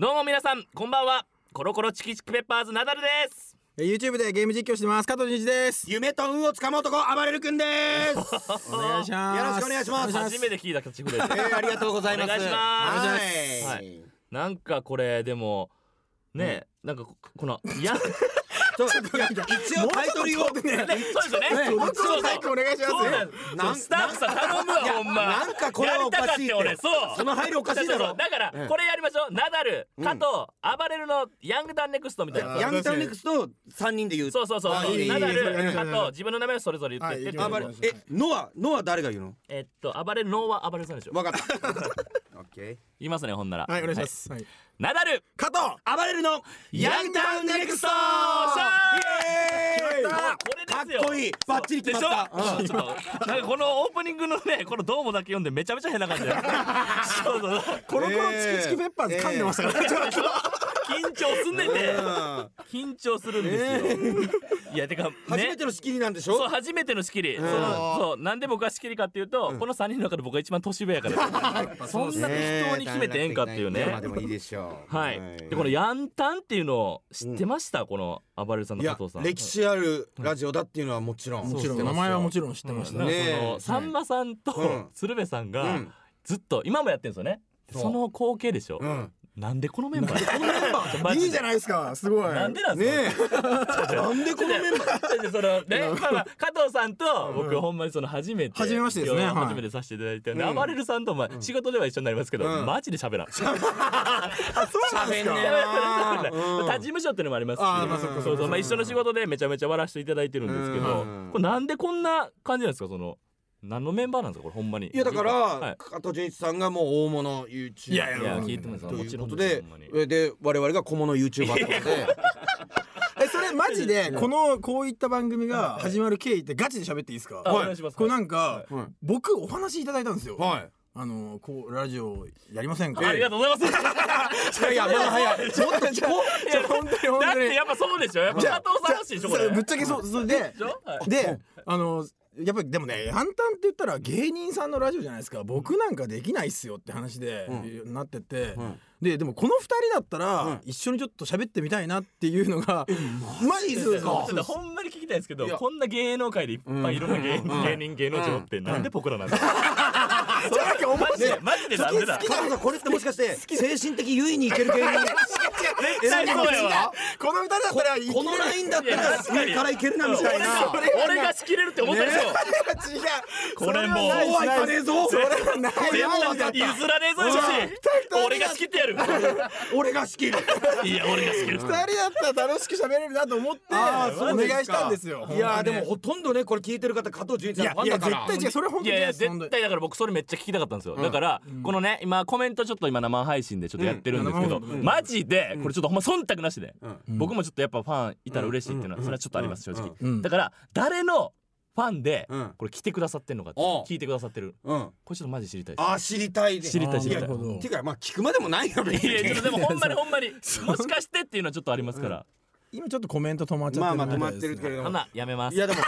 どうも皆さんこんばんは。コロコロチキチキペッパーズナダルです。えー YouTube でゲーム実況してます。加藤純一です。夢と運をつかむ男暴れる君です。お願いします。よろしくお願いします。初めて聞いたキャッチフレーズえー、ありがとうございます。お願いします。ははい。いなんかこれでもね、なんかここのいや一応タイトルをね。ね。そうですよね。ねもうちょっと早くお願いしますスタッフさん頼むわほんま。なんかこれはおかしい俺。そう。その配慮おかしいだろ。だからうんこれやりましょう。ナダルうん。加藤暴れるのヤングダンネクストみたいな。ヤングタウンネクスト三人で言う。そうそうそう。ナダル加藤自分の名前をそれぞれ言ってえノアノア誰が言うのえっと暴れるのは暴れるさんでしょ。わかった 言いますねほんなら。はいお願いします。はい。ナダル。加藤暴れるのヤングタウンネクスト。イエー。イもうかこれですよ。っこいい。バッチリ決まった。でしょ？ちょっとなんかこのオープニングのね このドームだけ読んでめちゃめちゃ変な感じだよ。そうそうコロコロチキチキペッパーズ噛んでましたからちょっと緊張すんねんて。うん。緊張するんですよ。いやてかね初めての仕切りなんでしょ？そう初めての仕切り、そのそう。なんで僕が仕切りかっていうと、この3人の中で僕が一番年上やから。そんな適当に決めてええんかっていうね、やまあでもいいでしょう。はい、でこのヤンタンっていうのを知ってました、この暴れるさんの加藤さん。歴史あるラジオだっていうのはもちろんもちろん名前はもちろん知ってました。ねそのさんまさんとうん。鶴瓶さんがうん。ずっと今もやってるんですよね。その光景でしょ、うんなんでこのメンバー？このメンバー？いいじゃないですか。すごい。なんでなんですか、なんでこのメンバーでそのね、まあまあ、加藤さんと僕ほんまにその初めて初めましてですね。初めてさせていただいて、でうん。暴れるさんとまあ仕事では一緒になりますけど、うん。マジで喋らん。喋んねえなうん。他事務所っていうのもありますそうそうまあ一緒の仕事でめちゃめちゃ笑わせていただいてるんですけど、うん。これなんでこんな感じなんですか？その何のメンバーなんですかこれほんまに。いやだから、はい。加藤純一さんがもう大物 YouTuber いやいいや聞いてますということでで我々が小物 YouTuber ってことで。えそれマジでこのこういった番組が始まる経緯ってガチで喋っていいですか？あお願いします。これなんかはい。僕お話いただいたんですよ。はい。あのこうラジオやりませんか？ありがとうございます。いやいやまだ早い。もっとちょ本当に本当に。だってやっぱそうでしょ？やっぱ加藤さんらしいでしょこれ。ぶっちゃけそうそれででしょ？はい。であのやっぱりでもねヤンタンって言ったら芸人さんのラジオじゃないですか。僕なんかできないっすよって話で、なってて、ん。ででもこの二人だったら、うん。一緒にちょっと喋ってみたいなっていうのがマジですか？ほんまに聞きたいんですけどこんな芸能界でいっぱいいろんな芸,、うん。芸人芸能人おってなんで僕らなんですか、じゃなきゃ面マジ白いでマジでなんでだ加藤さんこれってもしかして精神的優位にいける芸人絶対そうやわこの二人だったらこのラインだったら確かに。上からいけるなみたいな。俺が仕切れるって思ったでしょ、違う。これもう。そうはい。かねえぞそれはない絶対譲らねえぞよし。俺が仕切ってやる。俺が仕切る。いや俺が仕切る。二人だったら楽しく喋れるなと思ってあーそうお願いしたんですよ。いやでも本ほとんどねこれ聞いてる方加藤純一当にいやいやさんのファンだから。絶対違う。それ本当に。絶対だから僕それめっちゃ聞きたかったんですよ、だから、このね今コメントちょっと今生配信でちょっとやってるんですけど、うん。うん。マジでこれちょっとほんま忖度なしで、うん。僕もちょっとやっぱファンいたら嬉しいっていうのはそれはちょっとあります正直、うん。だから誰のファンでうん。これ来てくださってんのかっておう聞いてくださってる。うん。これちょっとマジ知りたいです。あー知りたいね。知りたい知りたい。なるほど。てかまあ聞くまでもないよ別いやちょっとでも ほんまにほんまにもしかしてっていうのはちょっとありますから、今ちょっとコメント止まっちゃってるまあまあ止まってるけれどやめます。いやでも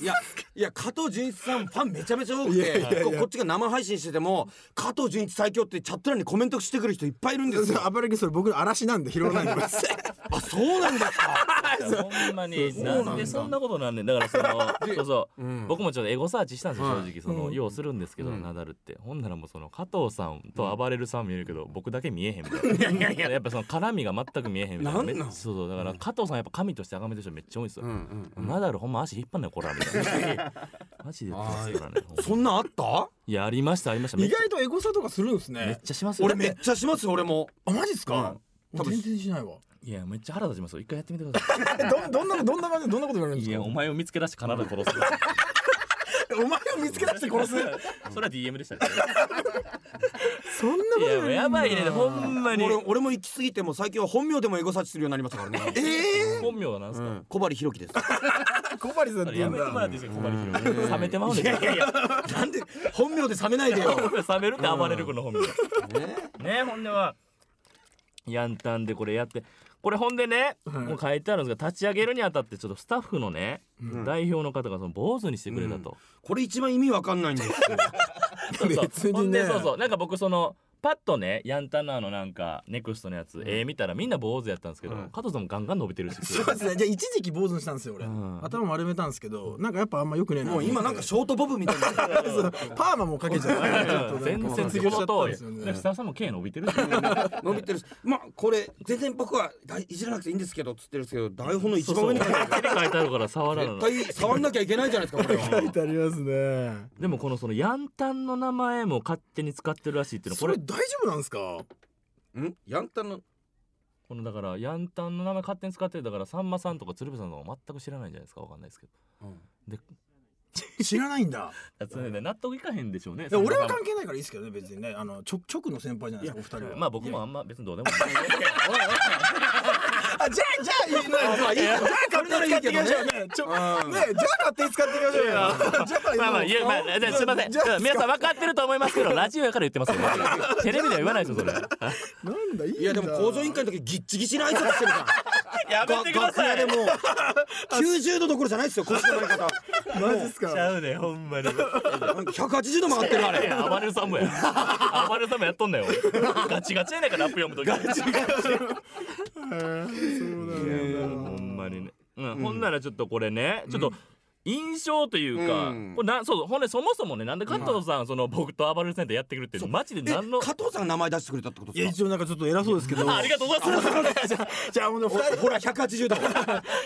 いやいや加藤純一さんファンめちゃめちゃ多くいやいやいや。てここっちが生配信してても加藤純一最強ってチャット欄にコメントしてくる人いっぱいいるんですよ。暴れるそれ僕の嵐なんで拾わないでください。あそうなんですか？いやほんまにそうなんだなんでそんなことなんねん。だからそのそうそう、うん。僕もちょっとエゴサーチしたんですよはい。正直。その、うん。ようするんですけど、うん。ナダルって。ほんならもうその加藤さんと暴れるさん見えるけど、僕だけ見えへんみたいな。やっぱその絡みが全く見えへんみたいな。なんなん？めっそうそう。だから加藤さんやっぱ神として崇めてる人めっちゃ多いんですよ、うんうんうん。ナダルほんま足引っ張んないこらみた。いなマジで言ってますからね そんなんあった？いやありましたありました。意外とエゴサとかするんですめっねちゃしますよ。俺めっちゃしますよ俺も。あマジっすか？全然しないわ。いやめっちゃ腹立ちますよ。一回やってみてくださえど どんなどんな感じでどんなこと言われるんですか？いいやお前を見つけ出して必ず殺すお前を見つけ出して殺す。それは DM でしたね。そんなこといやもうやばいねほんまに。俺俺も行き過ぎても最近は本名でもエゴサーチするようになりましたからね。え本名は何すか、うん。小針弘樹です。え小針さんって言やうんだ。めてもらっていいですか小針広冷めてまうねん。いやいやいやなんで本名で冷めないでよ。冷めるって暴れる君の本名。ね。ほんではヤンタンでこれやってこれほんでね、はい。もう書いてあるんですが立ち上げるにあたってちょっとスタッフのね、ん。代表の方がその坊主にしてくれたと、これ一番意味わかんないんですよ。別にね。そうそう。なんか僕そのパッとねヤンタンのあのなんかネクストのやつ、ええ見たらみんな坊主やったんですけど、うん。加藤さんもガンガン伸びてるし。そうですね。じゃあ一時期坊主にしたんですよ俺、うん。頭丸めたんですけどなんかやっぱあんま良くねえな。もう今なんかショートボブみたいな パーマもかけちゃってちょっとなん全か然その卒業しちゃったん通ですよね。り設楽さんも毛伸びてるし。伸びてるし。まあこれ全然僕はだいいじらなくていいんですけどっつってるんですけど台本の一番上に書いてある手に書いてあるから触らない。絶対触んなきゃいけないじゃないですかこれは書いてありますね。でもこのそのヤンタンの名前も勝手に使ってるらしいっていうのこれそれ大丈夫なんですか？ん？ヤンタンの？このだからヤンタンの名前勝手に使ってるだからさんまさんとか鶴瓶さんとか全く知らないんじゃないですか？わかんないですけど。で 知らないんだ。それね。納得いかへんでしょうね。いや俺は関係ないからいいですけどね別にね。あのちょ直の先輩じゃないですかお二人は。まあ僕もあんま別にどうでも。い いあじゃあじゃあいいのよ。まあいいじゃあ勝手に使っていきましょうね。ちょうん。ねじゃあ勝手に使っていきましょうよ。じゃあまあまあいやまあじゃあすいません。じゃあ皆さん分かってると思いますけどラジオやから言ってますよテレビでは言わないですよそれ。なんだいいやでも工場委員会の時ギッチギチな挨拶してるから。やめてください。楽屋でもう90度どころじゃないですよ腰の曲げ方。マジですかちゃうねほんまに。なんか180度曲がってるあれ。いや暴れるさんもや。暴れるさんもやっとんだよガチガチやねんからラップ読むときガチガチ。そうだよほんまにね、うんほんならちょっとこれねちょっと印象というか、うん。これなそうほんでそもそもねなんで加藤さん、その僕と暴れるセンターやってくるっていうのマジでえ何の加藤さんが名前出してくれたってこといやですか？一応なんかちょっと偉そうですけど。あ ありがとうございます。じゃあじゃあもう二人。ほら180度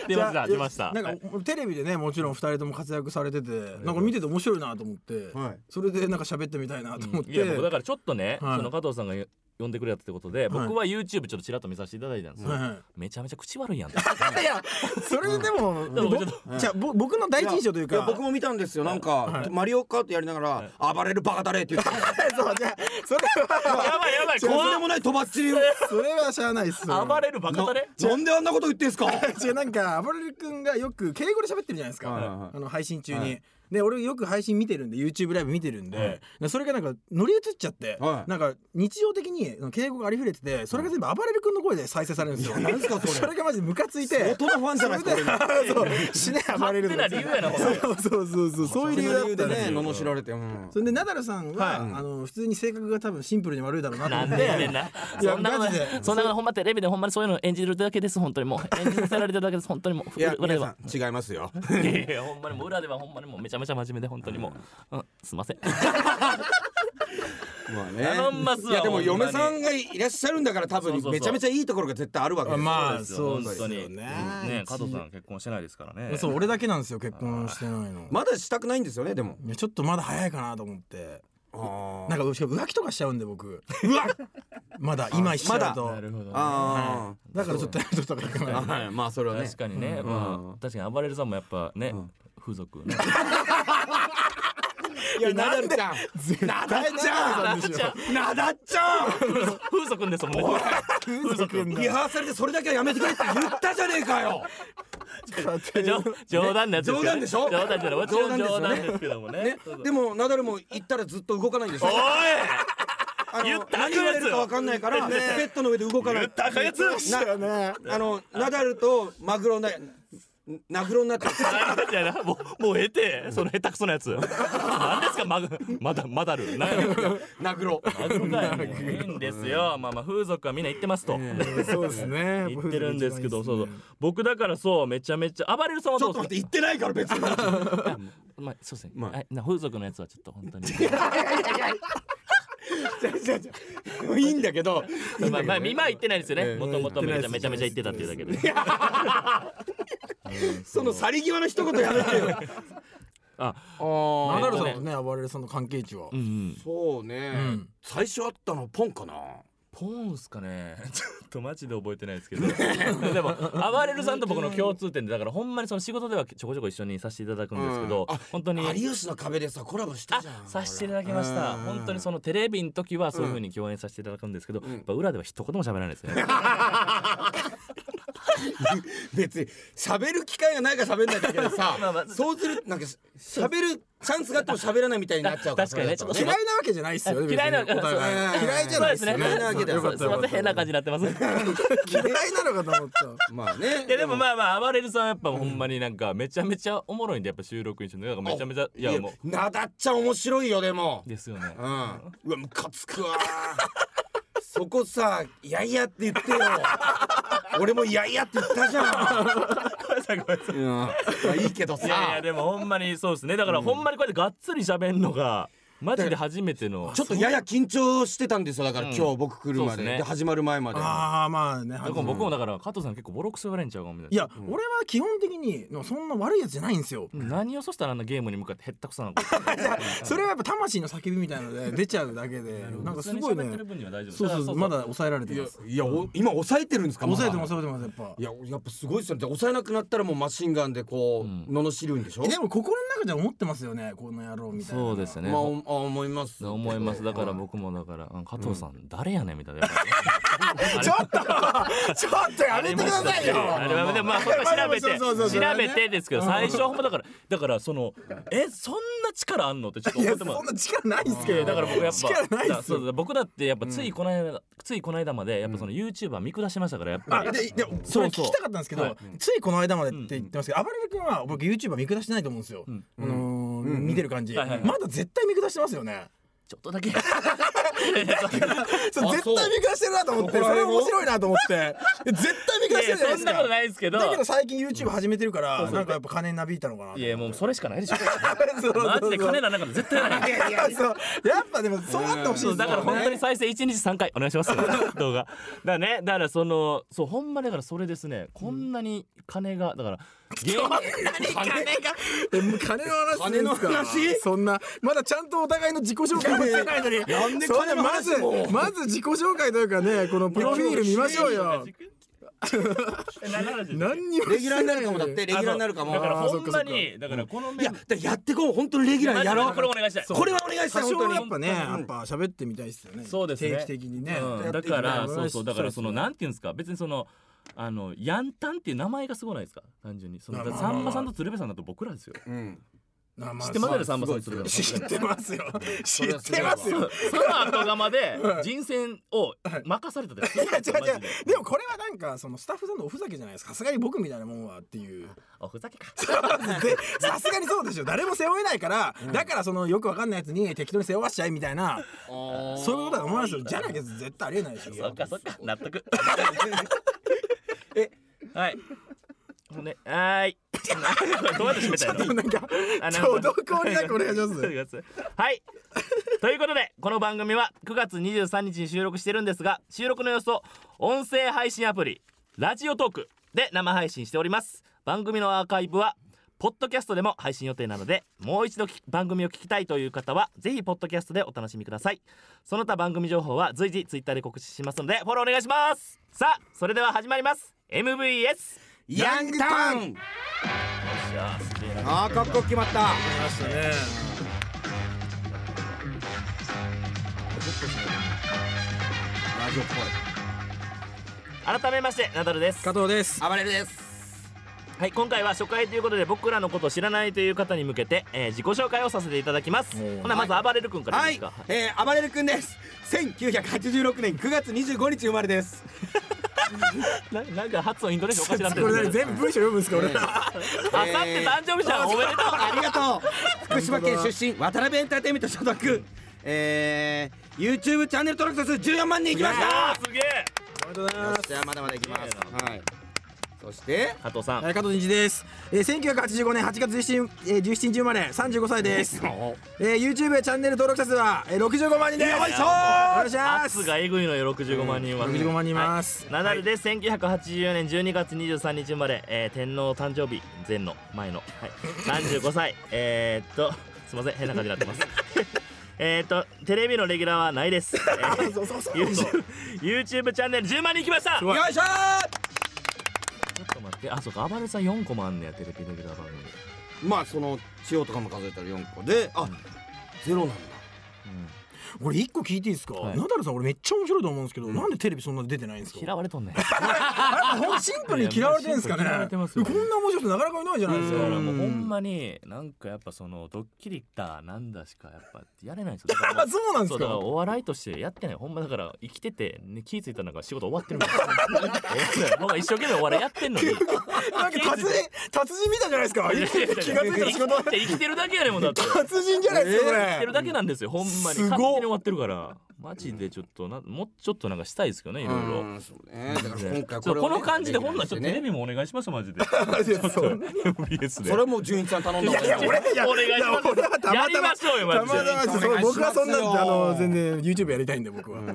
出ました出ました。なんかテレビでねもちろん二人とも活躍されててなんか見てて面白いなと思って、はい。それでなんか喋ってみたいなと思って、いや僕だからちょっとね、はい。その加藤さんが呼んでくれたってことで、僕は YouTube ちょっとちらっと見させていただいたんですよ、はいはい。めちゃめちゃ口悪いやん。いやそれでも、じゃ僕の第一印象というか。僕も見たんですよ。なんか、マリオカートやりながら、暴れるバカだれって言って。そうじゃあそれはやばいやばいとんで怖もないとばっちりをそれはしゃあないっすよ暴れるバカだねなんであんなこと言ってんすか？違うなんか暴れる君がよく敬語で喋ってるじゃないですか、はいはいはい。あの配信中に、はいで俺よく配信見てるんで YouTube ライブ見てるんで、でそれがなんか乗り移っちゃって、はい。なんか日常的に敬語がありふれててそれが全部暴れる君の声で再生されるんですよ、なんすかそれ。それがマジでムカついて相当なファンじゃないですか そう死ね暴れるな理由やなそうそうそうそうそういう理由だったんでですよ。ね罵られて、うん。それでナダルさんは、はい。あの普通に性格が多分シンプルに悪いだろうなと思なんってでやねんな。いやそんなそんなほんまテレビでほんまにそういうの演じるだけです本当にもう演じさせられてるだけです。本当にもういや皆さん。違いますよ。いやほんまにもう裏ではほんまにもうめちゃめちゃ真面目で本当にもう、うん、すいません。まあね。頼んますわいやでも嫁さんがいらっしゃるんだから多分めちゃめちゃいいところが絶対あるわけですよ。まあですよそうですよ本当にねね加藤さん結婚してないですからね。そう俺だけなんですよ結婚してないの。まだしたくないんですよねでも。いやちょっとまだ早いかなと思って。あなんか浮気とかしちゃうんで僕。うわまだ今しちゃうと、なるほどね。あだからちょっとやる とかいかない。あはいまあそれはね。確かにね、うん。まあ確かに暴れるさんもやっぱね、ん風俗。ねいやナダルちゃん。絶ナダルちゃん。でしょナダちゃん。風俗んですもんね。風俗。リハーサルでそれだけはやめてくれって言ったじゃねえかよ。冗冗談のやつですけどね。冗談でしょ？冗談じゃな冗談ですけどもね。でもナダルも言ったらずっと動かないんでしょ？おい！あの言った何言われるか分かんないからベッドの上で動かない。言ったかやつあのナダルとマグロなナグロになってるいやなもうもうえてその下手くそなやつ何ですかマグまだまだる何やナグロマグロかよもういいんですよまあまあ風俗はみんな言ってますとそうですね言ってるんですけどそうそう僕だからそうめちゃめちゃ暴れるさんはちょどうですかっと待って言ってないから別にまあそうですね、まあ風俗のやつはちょっと本当にいいんだけど。まあまあ今は言ってないですよね。ええもともとめちゃめちゃめちゃ言ってたっていうだけで。その去り際の一言やめてよ。あ。あナダルさんとね暴れるさんの関係値は。うんうん。そうね、ん。最初あったのポンかなポンすかね。ちょっとマジで覚えてないですけど。でも暴れるさんと僕の共通点でだからほんまにその仕事ではちょこちょこ一緒にさせていただくんですけど、うんあ本当に有吉の壁でさコラボしたあじゃん。させていただきました。うん本当にそのテレビの時はそういう風に共演させていただくんですけど、ん。やっぱ裏では一言も喋らないですね 別に喋る機会がないから喋んないだけでさ まあまあそうするなんか喋るチャンスがあっても喋らないみたいになっちゃうから 確かにねちょっと嫌いなわけじゃないっすよね嫌いなお互嫌いじゃないですね。嫌いなわけだよすいません変な感じになってます。嫌いなのかと思った。まあね。いやでもまあまあ暴れるさんはやっぱほんまになんかめちゃめちゃおもろいんでやっぱ収録一緒になんかめちゃめちゃいやもなだっちゃ面白いよでも。うですよね。うん。うわムカつくわそこさ「いやいや」って言ってよ。俺も「いやいや」って言ったじゃん。い ごめんなさい。うん。まあいいけどさ。いやいやでもほんまにそうですね。だからほんまにこうやってがっつり喋んのがマジで初めての。ちょっとやや緊張してたんですよだからうん。今日僕来るまそうっすね。でで始まる前までああまあねだから僕もだから加藤さん結構ボロクソ言われんちゃうかもみた。いいや、俺は基本的にのそんな悪いやつじゃないんですよ。な何をそしたらあんなゲームに向かってへったくそなのかそれはやっぱ魂の叫びみたいので出ちゃうだけでなんかすごいね。そうそうそうまだだ抑えられていやます。いやお今抑えてるんですか抑えてます抑えてますやっぱ。いややっぱすごいですよ。ねで抑えなくなったらもうマシンガンでこう、うん。罵るんでしょ？えでも心の中で思ってますよねこの野郎みたいなそうですね。まあおあ思います思います。だからはい。僕もだからうん加藤さん誰やねんみたいな。ちょっとちょっとやめてくださいよ。あれはでもまあそこは調べて。調べてですけど最初はほんまだからだからそのえそんな力あんのってちょっと思ってもそんな力ないんすけどだから僕やっぱ力ないっすよ。だそうだ僕だってやっぱついこの間、ついこの間までやっぱその YouTuber 見下してましたからやっぱり。あでそそうそう。れ聞きたかったんですけど、はい。ついこの間までって言ってますけど、あばれる君は僕 YouTuber 見下してないと思うんですよ、ん。あのー見てる感じ、まだ絶対見下してますよね。ちょっとだけ。そう絶対見下してるなと思ってそれ面白いなと思って。絶対見下してるじゃないですか。そんなことないですけど。だけど最近 YouTube 始めてるからなんかやっぱ金なびいたのかないやもうそれしかないでしょ。そうマジで金ならなか絶対ない。いやそうやっぱでもそうあってほしいだから本当にね再生1日3回お願いします動画。だね。だからそのそうほんまだからそれですね。こんなに金がだから芸人金が？金の話金の話？そんなまだちゃんとお互いの自己紹介もしてないのに。なんでそんな金のまず話もまず自己紹介というかねこのプロフィール見ましょうよ。何にもレギュラーになるかもだってレギュラーになるかも。だからほんまにだからこのいややってこう本当にレギュラーやろうこれお願いしたい。これはお願いした多い本当やっぱねやっぱ喋ってみたいですよね。そうですね。定期的にね。うん。だからそうそう。だからそのなんていうんですか？別にそのあのヤンタンっていう名前がすごないですか？単純に。そのまあまあさんまさんと鶴瓶さんだと僕らですよ。うん。知知ってます？よねさんまさんと鶴瓶さん。知ってますよ。知ってますよ。その後釜で人選を任された。ですいや違う違う。でもこれはなんかそのスタッフさんのおふざけじゃないですか。さすがに僕みたいなもんはっていう。おふざけか。でさすがにそうでしょ。誰も背負えないから、だからそのよくわかんないやつに適当に背負わしちゃいみたいなそういうことだと思いますよ。じゃなきゃ絶対ありえないでしょ。そっかそっか。納得 はい。ほんではーい。どうやって締めたやろなんかあちょうどこになくお願いします。はい。ということでこの番組は9月23日に収録してるんですが収録の様子を音声配信アプリラジオトークで生配信しております。番組のアーカイブはポッドキャストでも配信予定なのでもう一度き番組を聞きたいという方はぜひポッドキャストでお楽しみください。その他番組情報は随時ツイッターで告知しますのでフォローお願いします。さあそれでは始まります。MVS ヤンタンあすげえな。あーかっこ決まった。ましたね。ラジオっぽ改めましてナダルです。加藤です。い暴れるですはい今回は初回ということで僕らのことを知らないという方に向けて、えー自己紹介をさせていただきます。ほなまず暴れる君からはいいいですか、、えー、暴れる君です。1986年9月25日生まれです。ななんか発音インドネシアおかしなってこる全部文章読むんですか俺。ら あさって誕生日じゃん。おめでとう。ありがとう。福島県出身渡辺エンターテインメント所属。えー、YouTube チャンネル登録者数14万人いきましあたーすげえ。ありがとうございます。じゃあまだまだいきます。はいそして？加藤さん。はい加藤日です、えー、1985年8月17日,、えー、17日生まれ35歳です、えー、YouTube チャンネル登録者数は、えー、65万人です。よいしょー。お願いします。圧がえぐいのよ65万人は、65万人います。はい。ナダルで1984年12月23日生まれ、えー天皇誕生日前の前の、はい、35歳。えー、っとすいません。変な感じになってます。えーっとテレビのレギュラーはないです、えー そうそうそう YouTube, YouTube チャンネル10万人いきました。よいしょーっと待ってあそうか暴れさん4個もあんねやテレビレギュラー番組まあその千代とかも数えたら4個であ、ゼロなんだ俺一個聞いていいですか、はい。ナダルさん俺めっちゃ面白いと思うんですけど、なんでテレビそんな出てないんですか？嫌われとんねん。シンプルに嫌われてるんですかね？いや嫌われてますよこんな面白い人なかなかいないじゃないですか。もうほんまになんかやっぱそのドッキリだなんだしかやっぱやれないんですよ。そうなんですか？お笑いとしてやってないほんまだから生きてて、ね、気付いたのが仕事終わってるんですよ僕は一生懸命お笑いやってんのに。なんか 達人達人みたいじゃないですか？気が付いたら仕事生きて。生きてるだけやねんもんだって。達人じゃないですかこ生きてるれだけなんですよほんまに。すごっ。勝手に終わってるからマジでちょっとなもうちょっとなんかしたいですけどねいろいろうんそうね。だから今回そうこれをねこの感じでほんならちょっとテレねビもお願いしますマジで。そで それはもう純一さん頼んだ いやいや俺いやお願いしますや俺はたまたまやりましょうよマジ僕はそんなあの全然 YouTube やりたいんで僕は、もう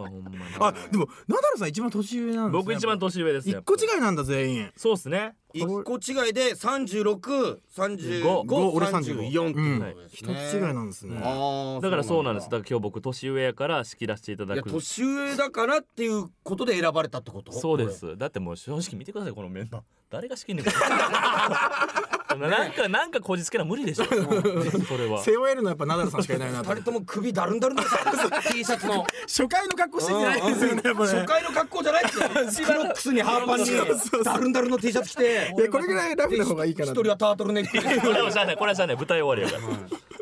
はほん。ま にあでもナダルさん一番年上なんですね。僕一番年上です一個違いなんだ全員。そうっすね一個違いで三十六、三十五、五俺三十四っていうことです一ね。つ違いなんですね、だ。からそうなんです。だだから今日僕年上やから仕切らせていただいやく年上だからっていうことで選ばれたってこと？そうです。だってもう正直見てくださいこのメンバー。誰が仕切んねん。こ れなんかなんかこじつけな無理でしょ。それは。背負えるのはやっぱナダルさんしかいないなと二人とも首だるんだるんですよ T シャツの。初回の格好してんじゃないですよねやっぱね。初回の格好じゃないですよ。クロックスにハーパンにダルンダルンの T シャツ着て。いやこれぐらいラフな方がいいかな一人はタートルネックでこれはしゃあないこれはしゃあない舞台終わりやから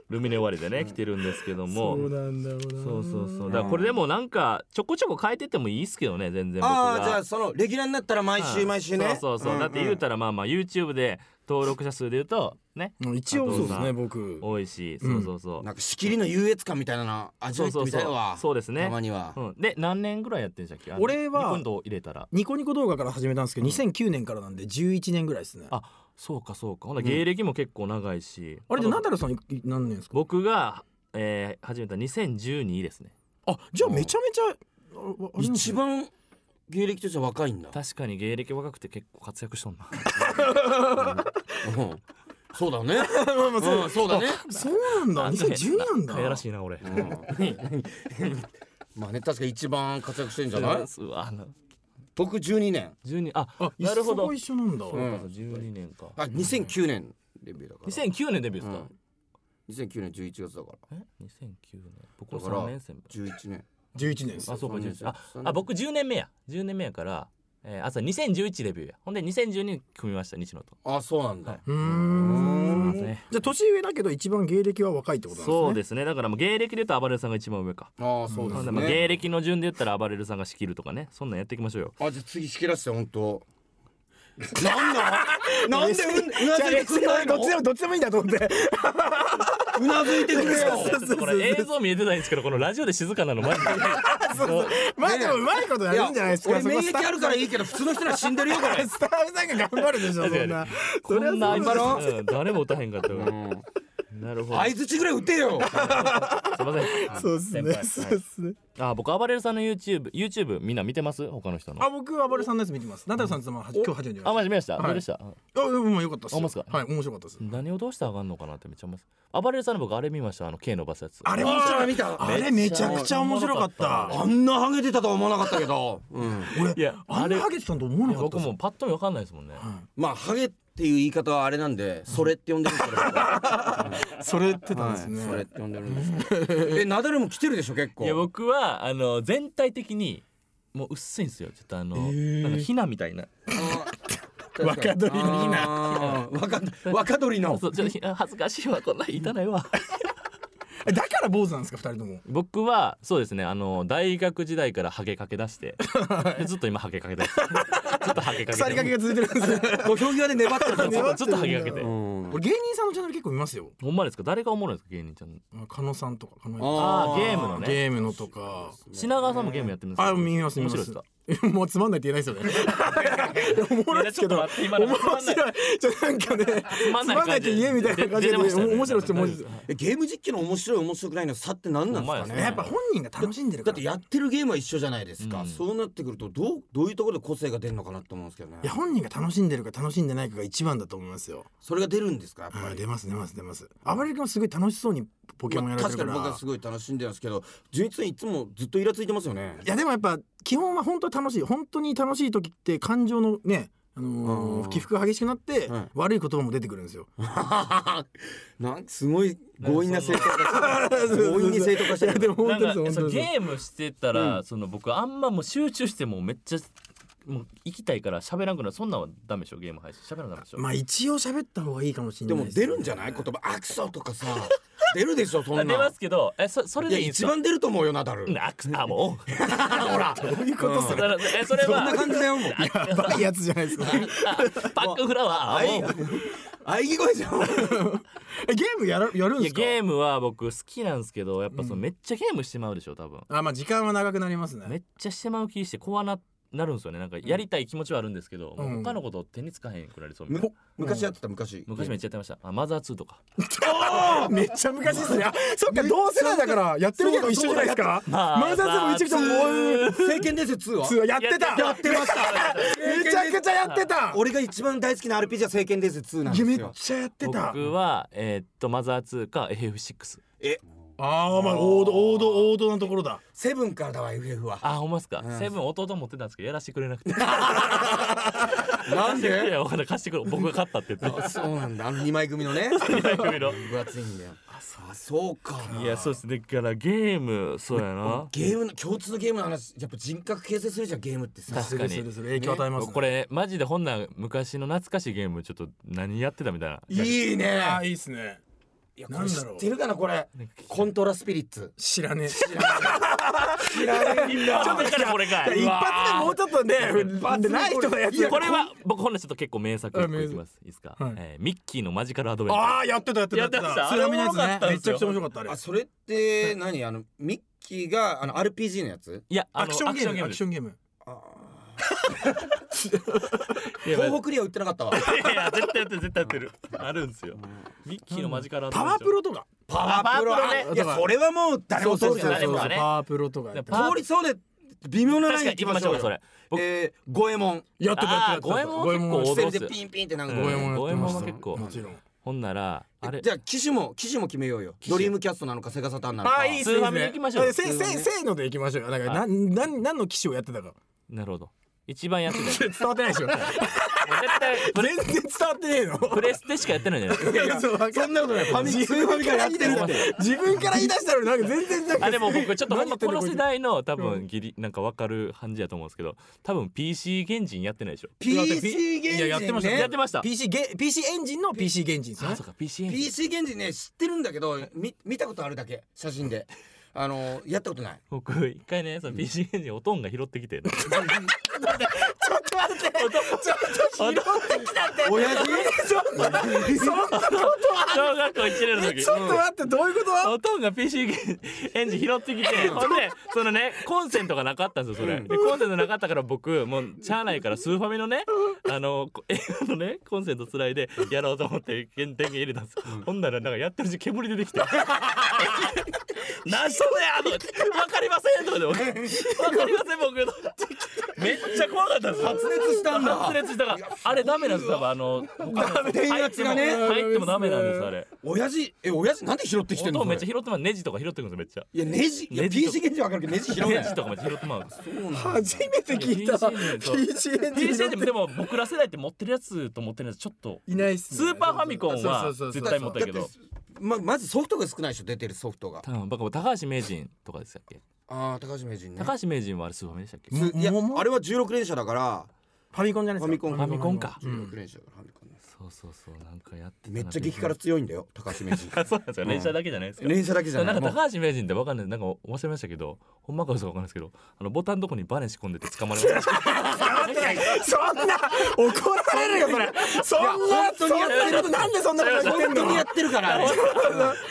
ルミネ終わりでね来てるんですけども。そうなんだろうなそうそうそう。だからこれでもなんかちょこちょこ変えてってもいいっすけどね全然僕が。ああじゃあそのレギュラーになったら毎週毎週ね。そうそうそう、だって言うたらまあまあ YouTube で登録者数で言うとね。もう一応そうですね僕。多いしそうそうそう、なんか仕切りの優越感みたいなの味わってみたいわそうですね。たまには。うん、で何年ぐらいやってんじゃっけ？俺はニコ動入れたら。ニコニコ動画から始めたんですけど2009年からなんで11年ぐらいですね。あそうかそうか。ほんなら芸歴も結構長いし、あれでナダルさんい何年ですか？僕が、えー、始めた2012ですね。あじゃあめちゃめちゃ一番芸歴としては若いんだ。確かに芸歴若くて結構活躍しとんな。うん。そうだね。まあまあそう。うんそうだね。そうなんだ。2012なんだかやらしいな俺。まあね確か一番活躍してんじゃない？うわあの。僕12年。12ああなるほど。一緒なんだ。そうかそう12年か。あ2009年デビューだから。2009年デビューですか、2009年11月だから。え？2009年。僕のだから3年生11年11年ですあそうか三年。11あ三年あ僕10年目や。10年目やからえー、あそう2011デビューや。ほんで2012に組みました西野と。あそうなんだ、はい。うん。じゃあ年上だけど一番芸歴は若いってことなんですね。そうですね。だからもう芸歴で言うと暴れるさんが一番上か。ああそうですほんでまあ芸ね歴の順で言ったら暴れるさんが仕切るとかね。そんなんやっていきましょうよ。あじゃあ次仕切らせて本当 なんだ？なんでううなじゃあずいてくんないの？どっちでもどっちでもいいんだと思ってうなずいてくれよこれ映像見えてないんですけどこのラジオで静かなのマジでまあでもうまいことやるんじゃないですか？俺免疫あるか。らいいけど普通の人は死んでるよこれスタッフさんが頑張るでしょそんな。こん。な。それはあいつ頑張ろうん。誰も歌へんかったからなるほど。相づちぐらい打てよ。すいません。そうですね。そうですね。あ僕暴れるさんの YouTube YouTube みんな見てます？他の人の。あ僕は暴れさんのやつ見てます。ナダルさんっても今日初めて見あマジ見ました、はい。どうでした？たあでもよかったっすあほんまっすか？はい面白かったです。何をどうして上がんのかなってめっちゃ思います。暴れるさんの僕あれ見ました？あの K 伸ばすやつあれもあー見た。あれめちゃくちゃ面白かった。あんなハゲてたとは思わなかったけど、うん、俺いやあんなハゲてたと思わなかった僕もパッと見わかんないですもんね、まあハゲっていう言い方はあれなんでそれって呼んでるんですけど それってたんですね、はい。それって呼んでるんですけどえナダルも来てるでしょ結構。いや僕はあの全体的にもう薄いんですよ。ちょっとあの、ー。なみたいな。若鳥のヒナナ若若鳥の。そうちょっとひ恥ずかしいわ。こんないたないわ。えだから坊主なんですか二人とも？僕はそうですねあの大学時代からハゲかけ出してで ずっと今ハゲかけ出して ずっとハゲかけて腐りかけが続いてるんですね。土俵際で粘ってるずっ粘ってとずっとハゲかけて。うん。俺芸人さんのチャンネル結構見ますよ。ほんまですか？誰がおもろいんですか？芸人ちゃん。加野さんとか加野あーゲームのね。ゲームのとか。品川さんもゲームやってるんですかあ見ます見ます。面白いですか？もうつまんないって言えないですよね。おもろいですけど今の面白い。ちょっとなんかねつまんないって言えみたいな感じで面白いです面白い。ゲーム実況の面白い面白くないの差って何なんですかね。やっぱ本人が楽しんでるだってやってるゲームは一緒じゃないですか、うん。そうなってくるとどうどういうところで個性が出るのかなと思うんですけどね。いや本人が楽しんでるか楽しんでないかが一番だと思いますよ。それが出るんですかやっ出ます出ます出ます。あばれる君はすごい楽しそうにポケモンやられてるから。まあ確かに僕はすごい楽しんでるんですけど純一さんいつもずっとイラついてますよね。いやでもやっぱ基本は本当に楽しい。本当に楽しい時って感情のねあのうん。ー起伏が激しくなって、はい。悪い言葉も出てくるんですよ。なんかすごい強引な正当化 強引に正当化していやでも本当です本。ゲームしてたら、その僕あんまもう集中してもうめっちゃもう行きたいから喋らんくなる。そんなんはダメでしょゲーム配信。喋らんダメでしょ、まあ一応喋った方がいいかもしれないす。でも出るんじゃない？言葉。アクソとかさ出るでしょそんな。あ出ますけどえそそれでいいんすか？一番出ると思うよナダル。なくあもう。ほら。どういうことそれ。だからえそれそんはな感じだよもう。やばいやつじゃないですか。あパックフラワー。あもう喘ぎ声じゃん。えゲームやるやるんいやですか？ゲームは僕好きなんですけどやっぱそのうん。めっちゃゲームしてまうでしょ多分あまあ時間は長くなりますねめっちゃしてまう気して怖ななるんですよね。なんかやりたい気持ちはあるんですけど、うん。他のこと手につかへんくなりそうむ昔昔やってた昔。昔めっちゃやってました。あマザー2とか。めっちゃ昔っすね。あ そっか同世代だからやってること一緒じゃないですか。まあマザーズもめちゃくちゃもう聖剣伝説2は？つやってた。やってました。めちゃくちゃやってた。俺が一番大好きな RPG は聖剣伝説2なんですよ。ちゃやってた。僕はえーっとマザー2か FF6 えああまあ王道王道王道なところだ。セブンからだわ FF は。あほんまっすか、うん。セブン弟持ってたんですけどやらしてくれなくて。なんいでやわかんない。貸してくれ。僕が勝ったって言って。あそうなんだ。あの2枚組のね。二枚組の。分厚いんだよ。あそうそうか。いやそうです。だからゲームそうやな。ゲームの共通のゲームの話やっぱ人格形成するじゃんゲームってさ。確かに。するするする影響与えますね。これマジでほんなら昔の懐かしいゲームちょっと何やってたみたいな。いいね。あーいいっすねいやこれ知なんだろう。ってるかなこれ？コントラスピリッツ。知らねえ。知らねえちょっとだからこれか一発でもうちょっとねでない人のやつ。これは僕ほんちょっと結構名作いきます。いいですか、はい。えーミッキーのマジカルアドベンチャー。ああやってたやってたやってた。津波のやつあれおもろかったんですよ。ねめちゃくちゃ面白かったあれ。あそれって何？あのミッキーがあの RPG のやつ？いやアクションゲーム。アクションゲーム東北リア売ってなかったわ。いや絶対やってる絶対やってる。あるんですよ。ミッキーのマジカルアドベパワープロとか。パワープロね。いやそれはもう誰もそうそうそうそう誰もがね。パワープロとか通りそうで微妙なライン行きましょうよ。それ。僕えー五右衛門。やってたやってたあー五右衛門は結構五右衛門王道でピンピンってなんか。うん五右衛門やってました。五右衛門は結構。もちろん。ほんならあれ。じゃあ機種も機種も決めようよ。ドリームキャストなのかセガサターンなのか。あーいいっすスーファミで行きましょうせせせせーので行きましょうよ。だからあなんなん何の機種をやってたか。なるほど一番やってたよ伝わってないでしょ。絶対プレ全然伝わってねえの。プレステしかやってないんじゃないですかそんなことない。ファミスーファミからやってるって。自分から言い出したのになんか全然なんかあでも僕ちょっとほんまこの世代の多う分ギリなんか分かる感じやと思うんですけど多分 PC 原人やってないでしょ。PC いややってました。ねやってました。PC ゲ PC エンジンの PC エンジンですよね。あそうか PC 原人 PC 現時ね知ってるんだけどみ見たことあるだけ。写真であのやったことない。僕一回ねその PC 原人おとんが拾ってきて。ちょっと待って。ちょっと拾ってきたって。親父？そんなそんな小学校1年の時ちょっと待ってどういうこと？おとんが PC エンジン拾ってきて。ほんでそのねコンセントがなかったんですよそれ、でコンセントなかったから僕もうしゃあないからスーファミのねあのこ映画のねコンセントつないでやろうと思って電源入れたんですよ、ほんならなんかやってるうちに煙出てきて 何それやとか言っかりませんとかで僕わかりません僕めっちゃ怖かったんですよ。発熱したんだ。発熱したからあれダメなんです多分あの他の電圧がね。入ってもダメなんですあれ。親父え親父なんで拾ってきてんの音めっちゃ拾ってます。ネジとか拾ってくるんですよめっちゃ。いやネジいやネジと PC 現時わかるけどネジ拾うネなジとかめっちゃ拾ってまう。初めて聞いた PC エンジン PC エンジでも僕ら世代って持ってるやつと持ってるやつちょっと。いないっすね。スーパーファミコンは絶対持ったけどままずソフトが少ないでしょ出てるソフトが。多分僕高橋名人とかでしたっけ？ああ高橋名人ね。高橋名人はあれスーファミでしたっけ？もいやあれは16連射だからファミコンじゃないですかファミコンファミコンか16連射だからファミコンねそうそうそうなんかやってめっちゃ激辛強いんだよ高橋名人。あ そうなんですよ。連射だけじゃないですか。連射だけじゃない。なんか高橋名人ってわかんないなんか面白いましたけどほんまか嘘かわかんないですけどあのボタンどこにバネ仕込んでて捕まれました。そんな怒られるよそれそんな本当にやってることなんでそんなこと言ってんの本当にやってるからあれ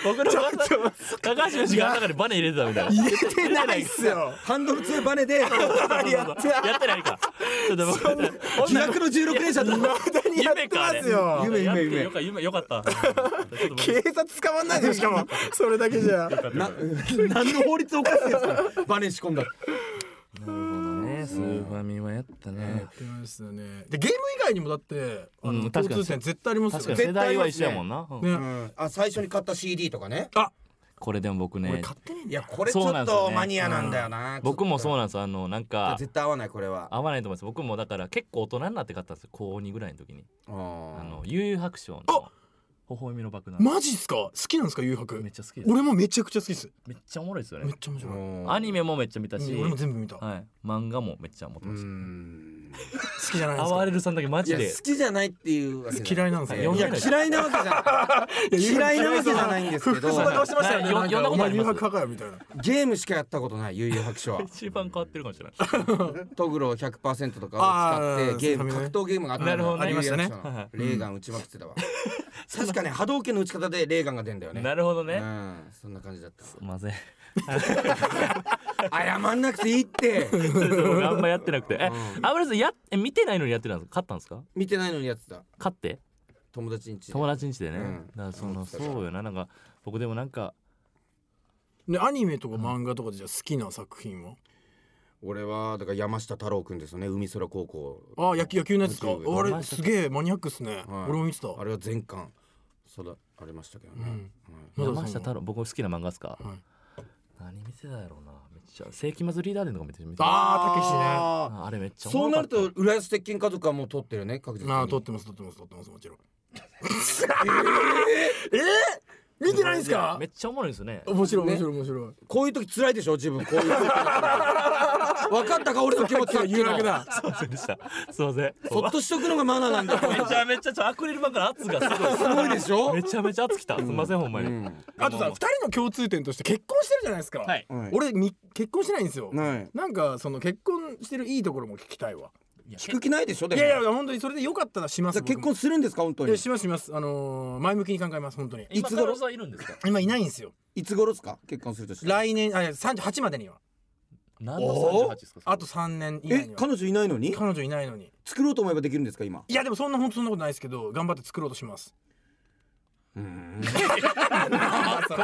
僕の噂高橋名人が中にバネ入れてたみたいな入れてないっすよハンドル2バネでやってないかちょっと僕疑惑の16連射だ未だにやってますよ夢夢夢。よか夢よかった。警察捕まんないでしかも それだけじゃ。な何の法律を犯すやつだ。バネ仕込んだ。なるほどね。スーファミはやったやねってましたね。でゲーム以外にもだってあのうん確かに。共通点絶対ありますよね。に。世代は一緒やもんな、うん。ね。うんあ最初に買った CD とかねこれでも僕俺ね買ってねいやこれちょっそうなんですよね。とマニアなんだよな僕もそうななんですあのなんか絶対合わないこれは。合わないと思います。僕もだから結構大人になって買ったんですよ。高2ぐらいの時に。ああのの悠々白書の微笑みの爆弾。マジっすか？好きなんですか誘白？めっちゃ好きです。俺もめちゃくちゃ好きです。めっちゃおもろいですよね。めっちゃ面白い。アニメもめっちゃ見たし、うん。俺も全部見た。好はい、漫画もめっちゃ持ってうました。んきじゃないですか。哀れるさんだけマジで。好きじゃないっていうわけじゃない。嫌いなんですよいや嫌いなわけじゃない。嫌いなわけじゃないんですけど。そんな顔してましたよねよ呼んだことみたいな。ゲームしかやったことない悠々白書は。一番変わってるかもしれない。トグロ100%とかを使ってゲーム格闘ゲームがあったの。なるほどね。ありましたね。レーガン撃ちまくってたわ。確かね波動拳の打ち方でレーガンが出んだよね。なるほどね。うんそんな感じだった。すいません謝んなくていいって。僕あんまやってなくて。えあぶれさんやえ見てないのにやってたんですか？勝ったんですか？見てないのにやってた。勝って？友達んちで。友達ん家でね、うん。だからそのそうそうよな。なんか僕でもなんかでアニメとか漫画とかでじゃあ好きな作品は？俺はだから山下太郎くんですよね。海空高校。あ野球野球のやつですかあれすげえマニアックっすね。はい。俺も見てた。あれは全巻そうだありましたけどね、うん。はい。まだ山下太郎僕好きな漫画ですか、はい何見てたやろうな。めっちゃ世紀末リーダー伝とか見て見てた。あーたけしね。あああれめっちゃおそうなると浦安鉄筋家族はもう撮ってるね確実に。ああ撮ってます撮ってます撮ってますもちろん。えー、見てないんすか？めっちゃおもろいですよね。面白いね。面白い面白い。こういう時辛いでしょ？自分こういう時。分かったか俺の気持ちさっきの誘惑だ。すいませんでしたすいません。そっとしとくのがマナーなんだ。よめちゃめちゃアクリル板から圧がすごい。すごいでしょ？めちゃめちゃ圧きた。すいませんほんまに、うん。あとさ二人の共通点として結婚してるじゃないですか、はい。はい俺み結婚してないんですよ、はい。なんかその結婚してるいいところも聞きたいわ聞く気ないでしょでも。いやいや本当にそれでよかったらしますじゃあ結婚するんですか本当に？僕もいやしますします。あのー前向きに考えます本当に。いつ頃？さんいるんですか？今いないんですよ。いつ頃ですか？結婚するとしたら。来年あいや38までには。何のおー38ですかあと3年以内には。え彼女いないのに？彼女いないのに。作ろうと思えばできるんですか今？いやでもそんな本当そんなことないですけど頑張って作ろうとします。うんこ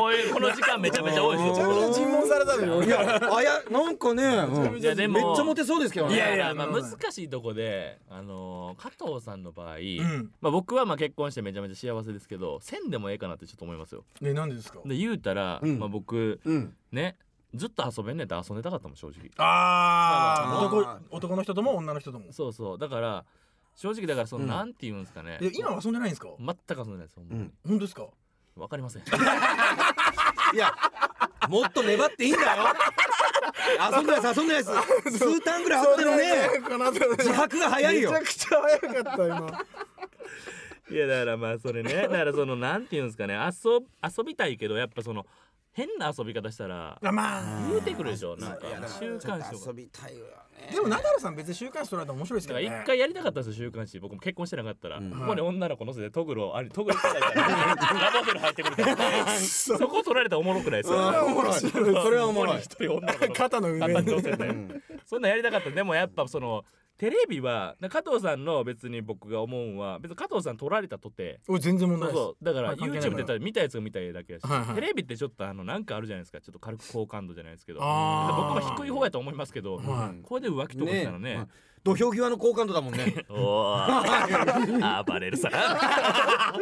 ういうこの時間めちゃめちゃ多いですよ。めちゃめちゃ尋問されたのよ。いやあやなんかね、うん。いやでもめっちゃモテそうですけどね。いやいやまあ難しいとこであのー加藤さんの場合、ん。まあ僕はまあ結婚してめちゃめちゃ幸せですけどせんでもええかなってちょっと思いますよ。ねなんでですか？で言うたら、うん。まあ僕うん。ねずっと遊べんねんって遊んでたかったもん正直。あまあまあー男男の人とも女の人とも。そうそう。だから正直だからその、うん。なんて言うんですかね。え今は遊んでないんですか？全く遊んでないですほんま。に、本当ですか？わかりません。いやもっと粘っていいんだよ。遊んでないです遊んでないです。数ターンぐらい遊んでるね。自白が早いよ。めちゃくちゃ早かった今。いやだからまあそれね。だからそのなんて言うんですかね。遊遊びたいけどやっぱその変な遊び方したらあまあ。言うてくるでしょ。なんかいや週刊誌とかちょっと遊びたいわね。でもナダルさん別に週刊誌取られたら面白いですだからけどね一回やりたかったんですよ週刊誌。僕も結婚してなかったら、うん。ここに女の子乗せてトグロありトグロしたらラブホテル入ってくるから。そこ取られたらおもろくないですうんよおもろい。それはおもろい。一人女の子の肩の上肩に。に乗せてうん。そんなんやりたかった。でもやっぱそのテレビは加藤さんの別に僕が思うんは別に加藤さん取られたとて。俺全然問題です。そうだから YouTube でたら見たやつが見たいだけやし、はいはいテレビってちょっとあのなんかあるじゃないですかちょっと軽く好感度じゃないですけど僕も低い方やと思います。けど、はい。これで浮気とかしたらねうん土俵際の好感度だもんね。おー。あバレるさ。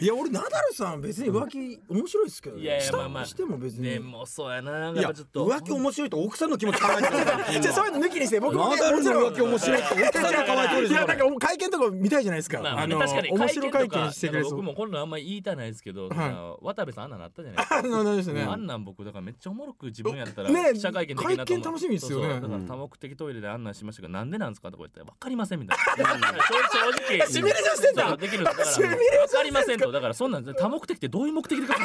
いや俺ナダルさん別に浮気面白いですけどね。いやいやしたまあまあ。しても別に。でもそうやな。なんかいややっぱちょっと。浮気面白いと奥さんの気持ち考えてくださいじゃあそういうの抜きにして僕もねナダルの浮気面白いって奥さんいやなんか会見とか見たいじゃないですか。まあの確かに面白会見してくれそう。僕も今度あんまり言いたないですけど、渡部さんあんなんなったじゃないですか。あんですね。あんなん僕だからめっちゃおもろく自分やったらね記者会見できるなと思う。会見楽しみですよね。だから多目的トイレであんなんしましたけどなんでなんですかとか言ったら分かりませんみたいな。正直。シミュレーションしてんだ。できる。から分かりませんと。だからそんなん多目的ってどういう目的でか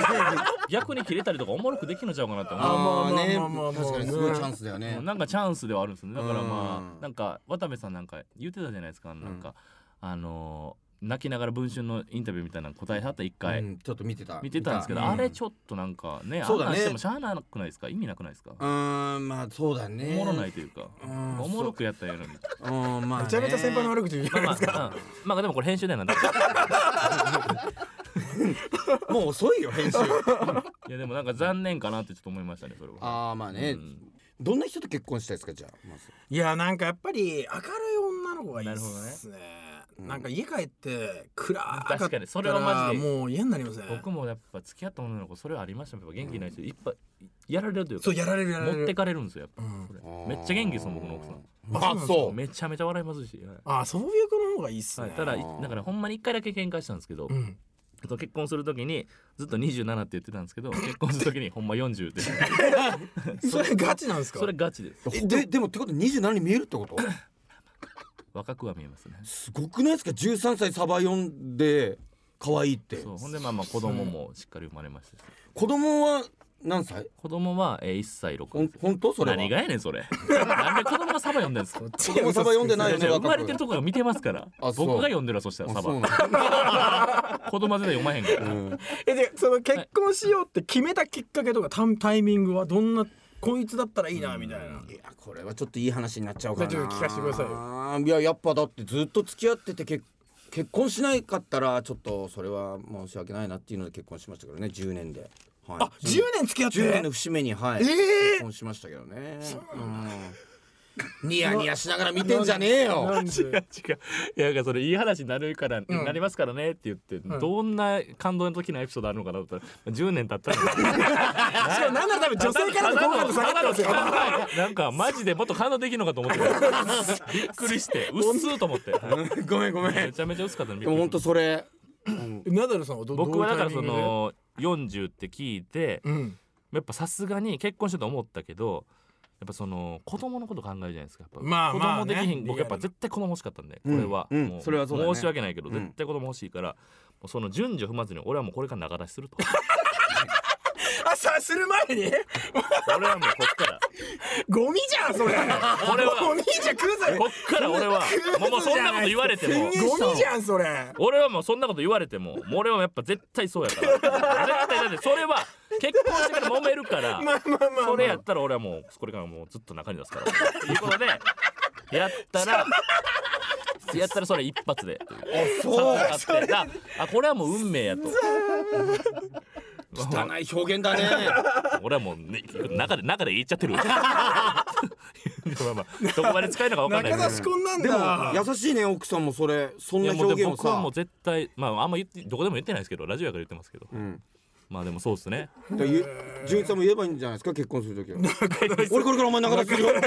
逆に切れたりとかおもろくできるのちゃうかなって思う。あまあまあまあまあ。確かにすごいチャンスだよね。なんかチャンスではあるんですね。だからまうん。あなんか渡部さんなんか言ってたじゃないですか。なんか、あのー泣きながら文春のインタビューみたいなの答えはった一回、うんちょっと見てた。見てたんですけど、見あれちょっとなんかねそうだね。してもしゃあなくないですか？意味なくないですか、うーんまあそうだおねもろないというか、うんおもろくやったらやのに。う。んまあね。めちゃめちゃ先輩の悪口言うじゃないですか。まあまあ、うん。まあでもこれ編集でな。ん だもう遅いよ編集。いやでもなんか残念かなってちょっと思いましたねそれは。ああまあね。うん。どんな人と結婚したいですかじゃあまず。いやなんかやっぱり明るい女の子がいいっすね。うんなんか家帰って暗か確かにそれはマジでもう嫌になりますね僕もやっぱ付き合った女の子それはありましたやっぱ元気ないしいっぱいやられるというかそうやられるやられる。持ってかれるんですよやっぱ、うん。めっちゃ元気です僕の奥さん。あそう。めちゃめちゃ笑いますし、はい。あそういう子の方がいいっすね。はいただだからほんまに一回だけ喧嘩したんですけど、うん。結婚するときにずっと27って言ってたんですけど 結婚するときにほんま40って。それガチなんですか？それガチです。えででもってこと27に見えるってこと？若くは見えますね。すごくないですか？13歳サバ読んで可愛いって。そうほんでまあまあ子供もしっかり生まれましたし。子供は何歳？子供は、えー、1歳6ほ本当それは。何がやねんそれ。なんで子供がサバ読んでるんですか？子供サバ読んでないよね生まれてるとこが見てますから。あそう。僕が読んでるわそしたらサバ。子供は全然読まへんから、うん。えでその結婚しようって決めたきっかけとかタイタイミングはどんなこいつだったらいいなみたいな、いやこれはちょっといい話になっちゃうからな。ちょっと聞かせてくださいよ。いややっぱだってずっと付き合ってて結結婚しないかったらちょっとそれは申し訳ないなっていうので結婚しましたけどね。10年で、はい、あ10年付き合って？10年の節目にはい、えー！結婚しましたけどね。うんニヤニヤしながら見てんじゃねえよ。なんで違う違う。いやなんかそれいい話になるから、なりますからねって言って、ん。どんな感動の時のエピソードあるのかなと思ったら10年経ったら しかもなんなら多分女性からの好感度下がってますよ なんかマジでもっと感動できるのかと思って。たびっくりしてうっすーと思って、は いごめんごめん。めちゃめちゃ薄かったのびでも本当それナダルさんはど僕はだからその40って聞いてうん。やっぱさすがに結婚してと思ったけどやっぱその子供のこと考えるじゃないですかやっぱ。子まあまあね。供できひん、リアル僕やっぱ絶対子供欲しかったんでこうん。れは、う。ん。もうそれはそうだね。申し訳ないけどうん。絶対子供欲しいから、もうその順序踏まずに俺はもうこれから仲出しすると。あさする前に？俺はもうこっから。ゴミじゃんそれ。俺は。ゴミじゃんクズこっから俺は。もうもうそんなこと言われても。ゴミじゃんそれ。俺はもうそんなこと言われてももう俺はやっぱ絶対そうやから。絶対だってそれは結婚してから揉めるから まあまあまあ、まあ、それやったら俺はもうこれからもうずっと中に出すから。ということでやったら やったらそれ一発でそう。あって。だあこれはもう運命やと。汚い表現だね。俺はもう、ね、中で中で言っちゃってるまあまあどこまで使えるのか分かんない。中けど出しこんなんでもだ優しいね奥さんもそれ。そんな表現をさ。も僕はもう絶対まああんま言ってどこでも言ってないですけどラジオやから言ってますけど、うんまあでもそうっすね。だゆ純一さんも言えばいいんじゃないですか？結婚する時は。俺これからお前仲出しするよ。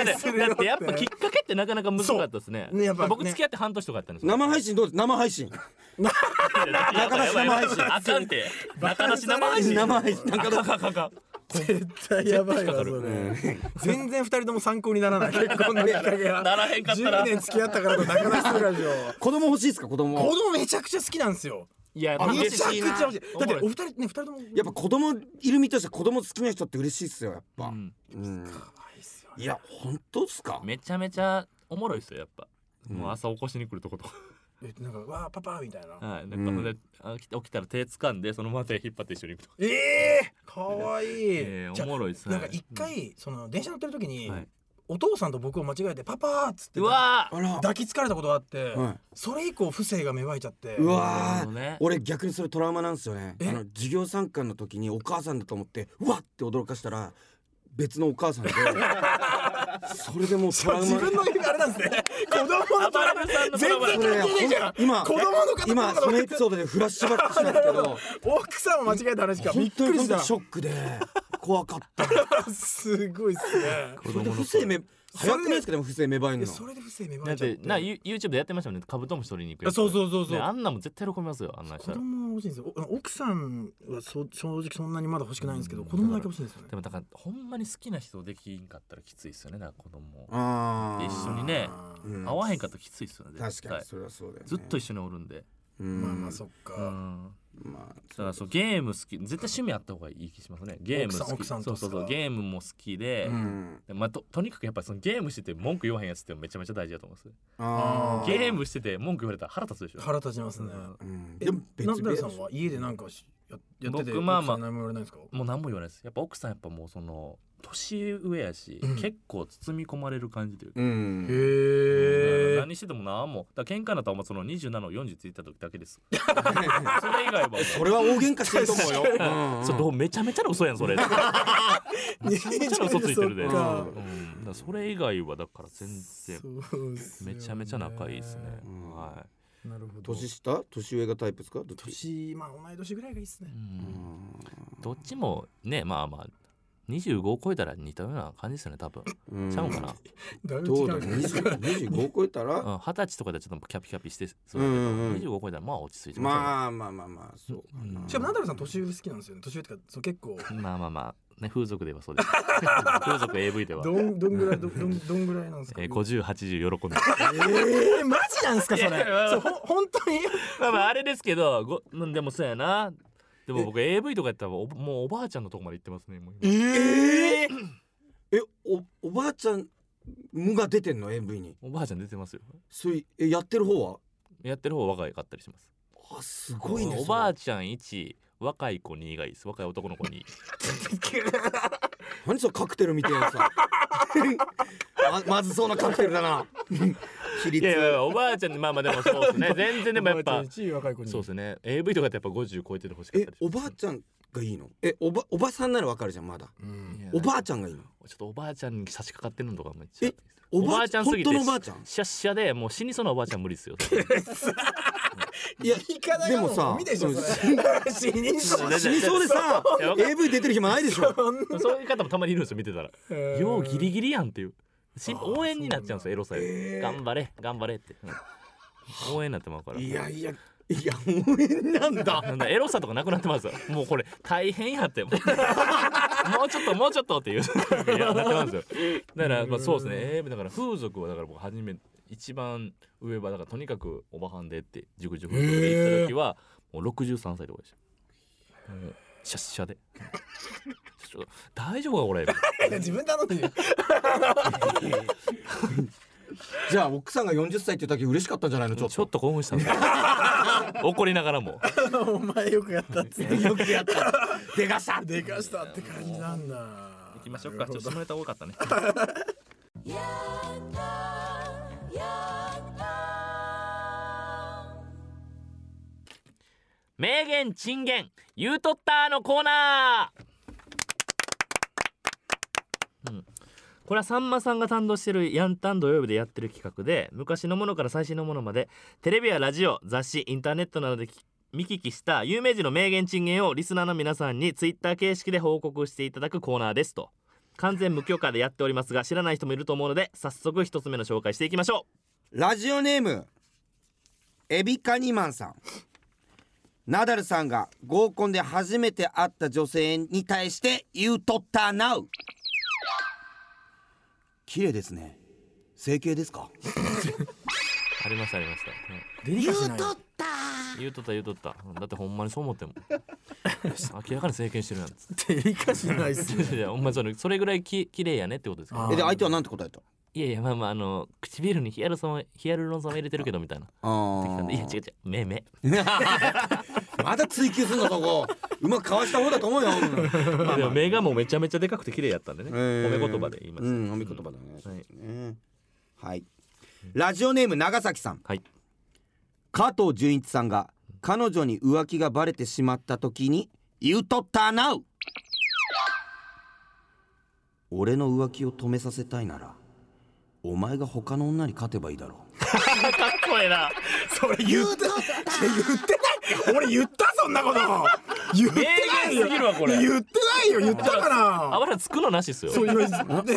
だってやっぱきっかけってなかなか難かったですね。ねやっぱね。僕付き合って半年とかやったんですよ。生配信どうです？生配信。中出し生配信。あかんって。中出し生配信。生配信。なんかあかんあかんあかんあかん。絶対やばいわそれ。全然二人とも参考にならない。結婚のきっかけがならへんかったら。10年付き合ったからと中出しするラジオ。子供欲しいですか？子供子供めちゃくちゃ好きなんですよいやめちゃくちゃ欲しい。だってお二人ね二人とも。やっぱ子供いる身として子供好きな人って嬉しいっすよやっぱ。うん。いっすよいや本当っすか？めちゃめちゃおもろいっすよやっぱ。もう朝起こしに来るとことえなんかわあパパみたいな。はいなんかほんであ起き起きたら手掴んでそのまま手引っ張って一緒に行くとええ可愛いえーじゃあおもろいっす。ねなんか一回その電車乗ってる時にはいお父さんと僕を間違えてパパーっつってうわあら。抱きつかれたことがあってはい。それ以降不正が芽生えちゃって。うわね。ー俺逆にそれトラウマなんですよね。あえの授業参観の時にお母さんだと思ってうわって驚かしたら別のお母さんで それでもうトラウマ。自分のあれなんですね。子供のトラブルさんのト全然関係ねえじゃん。今子供の方今そのエピソードでフラッシュバックしたんですけど奥さんを間違えた話か。び本っくりした。ショックで怖かった。すごいっすね。それで不正目早くないですか？でも不正芽生えるの？えそれで不正芽だ生えちゃって。ってな You- YouTube でやってましたもんね。カブトムシ取りに行くやつ。そうそうそうそう。ねあんなんも絶対喜びますよあんなんし子たら供欲しいんですよ。お奥さんはそ正直そんなにまだ欲しくないんですけど子供だけ欲しいんですよね。でもだからほんまに好きな人できんかったらきついっすよね。だから子供。あー。一緒にねうん。合わへんかったらきついっすよね絶対。確かにそれはそうだよね。ずっと一緒におるんで。うんまあまあそっうかんまあだからそうゲーム好き絶対趣味あった方がいい気しますね。ゲーム好き。そうそうそうゲームも好きで、うん。でまあ、ととにかくやっぱそのゲームしてて文句言わへんやつってめちゃめちゃ大事だと思うんですゲームしてて文句言われたら腹立つでしょ。腹立ちますね。うん。えでも別ナダルさ々んは家でなんかしややってて僕まあまあ何も言われないんですか？もう何も言わないです。やっぱ奥さんやっぱもうその年上やし、うん。結構包み込まれる感じというか、うん。へえ何してても何もだから喧嘩になったらその27の40ついた時だけです。それ以外はそれは大喧嘩してると思うよ。うんうん。それどうめちゃめちゃな嘘やんそれ。めちゃめちゃな嘘ついてるで、うん、だそれ以外はだから全然めちゃめちゃ仲いいですね、うん。はい。なるほど年下？年上がタイプですか？年まあ同い年ぐらいがいいっすね。うん。どっちもねまあまあ25を超えたら似たような感じですよね多分。うん。ちゃうかな？だいぶどうだ違う？ね20 25超えたら？うん二十歳とかでちょっとキャピキャピしてそうだけど、うんうん25超えたらまあ落ち着いてまあまあまあまあそうかなうん。しかもナダルさん年上好きなんですよね年上ってかそう結構。まあまあまあね風俗ではそうです。風俗 AV では、どんどんぐらいどどんどんぐらいなんですか？えー、5080喜んでえー、マジなんですかそれ？いやいや。そうほ 本当に？まあまああれですけどごうんでもそうやなでも僕 AV とかやったらおもうおばあちゃんのとこまで行ってますねもう今。えええおおばあちゃん無が出てんの？AV に。おばあちゃん出てますよ。それえやってる方は？やってる方若いかったりします。あすごいねおばあちゃん1若い子2がいいです。若い男の子2 何そのカクテルみたいなさままずそうなカクテルだな。比率いやいやおばあちゃんまあまあでもそうですね。全然でもやっぱ1位若い子に。そうですね。AV とかってやっぱ50超えててほしかっえたおばあちゃんがいいの？えおばおばさんならわかるじゃんまだ。うん。おばあちゃんがいいの？ちょっとおばあちゃんに差し掛かってるのとかめっちゃえおばあちゃんすぎて本当のおばあちゃん？シャッシャでもう死にそうなおばあちゃん無理ですよ。いや言い方がでもさでしょそれ。死にそうね死にそうでさ AV 出てる暇ないでしょ。そういう方もたまにいるんですよ見てたら。ようギリギリやんっていう。応援になっちゃうんですよエロさよ頑張れ頑張れって、うん。応援になってまうから。いやいやいや応援なんだ。なんだエロさとかなくなってます？よもうこれ大変やって。も うもうちょっともうちょっとっていう。いやなってますよ。だからまあそうですね。えーだから風俗はだから僕初め一番上はだからとにかくおばはんでって熟女風俗で行った時はもう63歳とかでした。もうシャッシャで。大丈夫かこれ。自分頼んでるじゃあ奥さんが40歳って言った時嬉しかったんじゃないの？ちょっと。ちょっと興奮した 怒りながらも。お前よくやったっつって。よくやった。でかした。でかしたって感じなんだ。行きましょうか。ちょっと下ネタ多かったね。名言珍言。言うとったのコーナー。うんこれはさんまさんが担当してるヤンタン土曜日でやってる企画で昔のものから最新のものまでテレビやラジオ雑誌インターネットなどで見聞きした有名人の名言珍言をリスナーの皆さんにツイッター形式で報告していただくコーナーですと。完全無許可でやっておりますが知らない人もいると思うので早速一つ目の紹介していきましょう。ラジオネームエビカニマンさん。ナダルさんが合コンで初めて会った女性に対して言うとったなう。綺麗ですね。整形ですか？う ありましたありました、うん。デリカシーない言うとった言うとった。うん。だってほんまにそう思っても 明らかに整形してるやん。つっデリカシーないっすていやほんまそれそれぐらいき綺麗やねってことですかえで相手は何て答えたいやいやまあまああの唇にヒアルソンヒアルロン酸入れてるけどみたいな。あってきたんでいや違う違う。目目。まだ追求すんのそこ。うまくかわした方だと思うよまあでも目がもうめちゃめちゃでかくて綺麗やったんでね、えー。褒め言葉で言いました、うん褒め言葉だね。はい。ねはい。ラジオネーム長崎さん。はい。加藤純一さんが彼女に浮気がバレてしまった時に言うとったなう。俺の浮気を止めさせたいならお前が他の女に勝てばいいだろかっこええな。それ言って言ってない。俺言ったそんなこと。言ってないよ。名言すぎるわこれ。言ってないよ言ったかあなわらつくのなしっすよ。そういうえ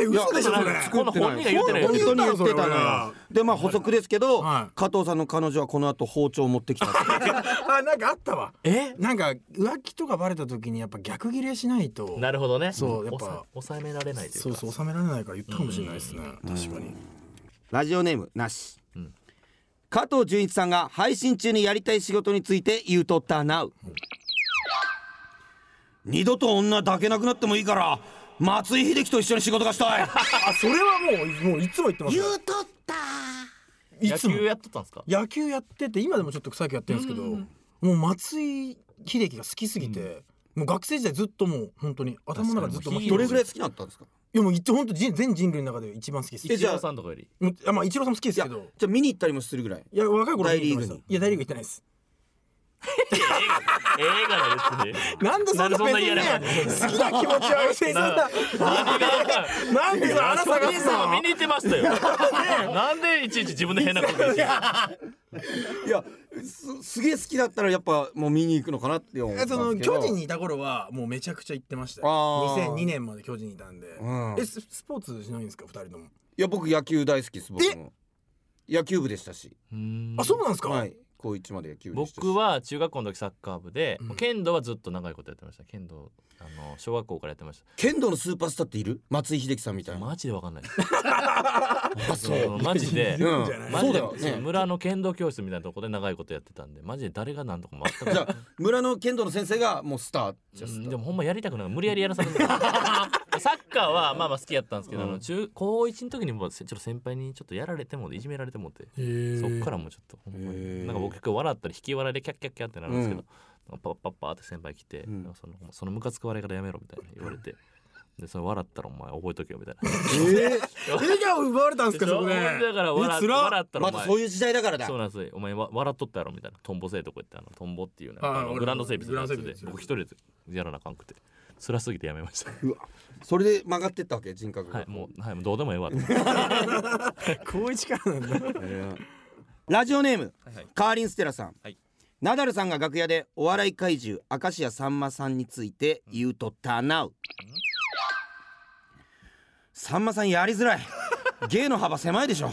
嘘でしょそれ。この本人が言ってない。本当に言ってたのよでまあ補足ですけど、はい。加藤さんの彼女はこの後包丁を持ってきた あなんかあったわ。え？なんか浮気とかバレた時にやっぱ逆ギレしないと。なるほどね。そうやっぱ。おさ抑えめられないそうそう収められないから言ったかもしれないですね。確かに。ラジオネームなし、うん。加藤純一さんが配信中にやりたい仕事について言うとったなう、二度と女抱けなくなってもいいから松井秀喜と一緒に仕事がしたい。あそれはもうもういつも言ってますよ。とった。いつも。野球やっとったんですか？野球やってて今でもちょっと草野球やってるんですけどもう松井秀喜が好きすぎて、もう学生時代ずっともう本当に頭の中でずっとどれぐらい好きだったんですか？いやもう一本当人全人類の中で一番好きです。えじゃあイチローさんとかより。あまあイチローさんも好きですけど。じゃあ見に行ったりもするぐらい？いや若い頃大リーグに見てましたいや大リーグ行ってないです映画だでそんな別にねなんでそんな嫌な感じ好きな気持ちは別にそんな。なんでその穴探すのさ見に行ってましたよ。なんでいちいち自分で変なこと言っていやすすげえ好きだったらやっぱもう見に行くのかなって思ったんえその巨人にいた頃はもうめちゃくちゃ行ってましたよ。あー。2002年まで巨人にいたんで、うん。えススポーツしないんですか？二人とも。いや僕野球大好きです僕も。野球部でしたし。あそうなんですか、はい高一まで野球僕は中学校の時サッカー部で、うん。剣道はずっと長いことやってました。剣道あの小学校からやってまし剣道のスーパースターっている？松井秀喜さんみたいな。たマジでわかんない あそう。マジで。マジで。そうだよね。村の剣道教室みたいなとこで長いことやってたんでマジで誰が何とかもあったかじゃあ村の剣道の先生がもうスターじゃあスター。うんでもほんまやりたくない無理やりやらされる サッカーはまあまあ好きやったんですけど、うん。あの中高一の時にもうちょっと先輩にちょっとやられてもいじめられてもってそっからもうちょっとほんまに。なんか僕結構笑ったり引き笑いでキャッキャッキャってなるんですけど、うん。パッパッパーって先輩来て、うん。そのそのムカつく笑いからやめろみたいな言われてでその笑ったらお前覚えとけよみたいな。笑顔奪われたんすかそこでだから笑笑ったらお前まだそういう時代だからだ。そうなんですよ。お前わ笑っとったやろみたいな。トンボせえとこ行ってあのトンボっていうねあのグランド整備するやつで僕一人でやらなあかんくて。辛すぎてやめました。うわ。それで曲がってったわけ人格が。はいもうはいもうどうでもええわと。高一からなんだ。えーラジオネームはいはい。カーリンステラさん、はい。ナダルさんが楽屋でお笑い怪獣明石家さんまさんについて言うとったなうさんまさんやりづらい。芸の幅狭いでしょ。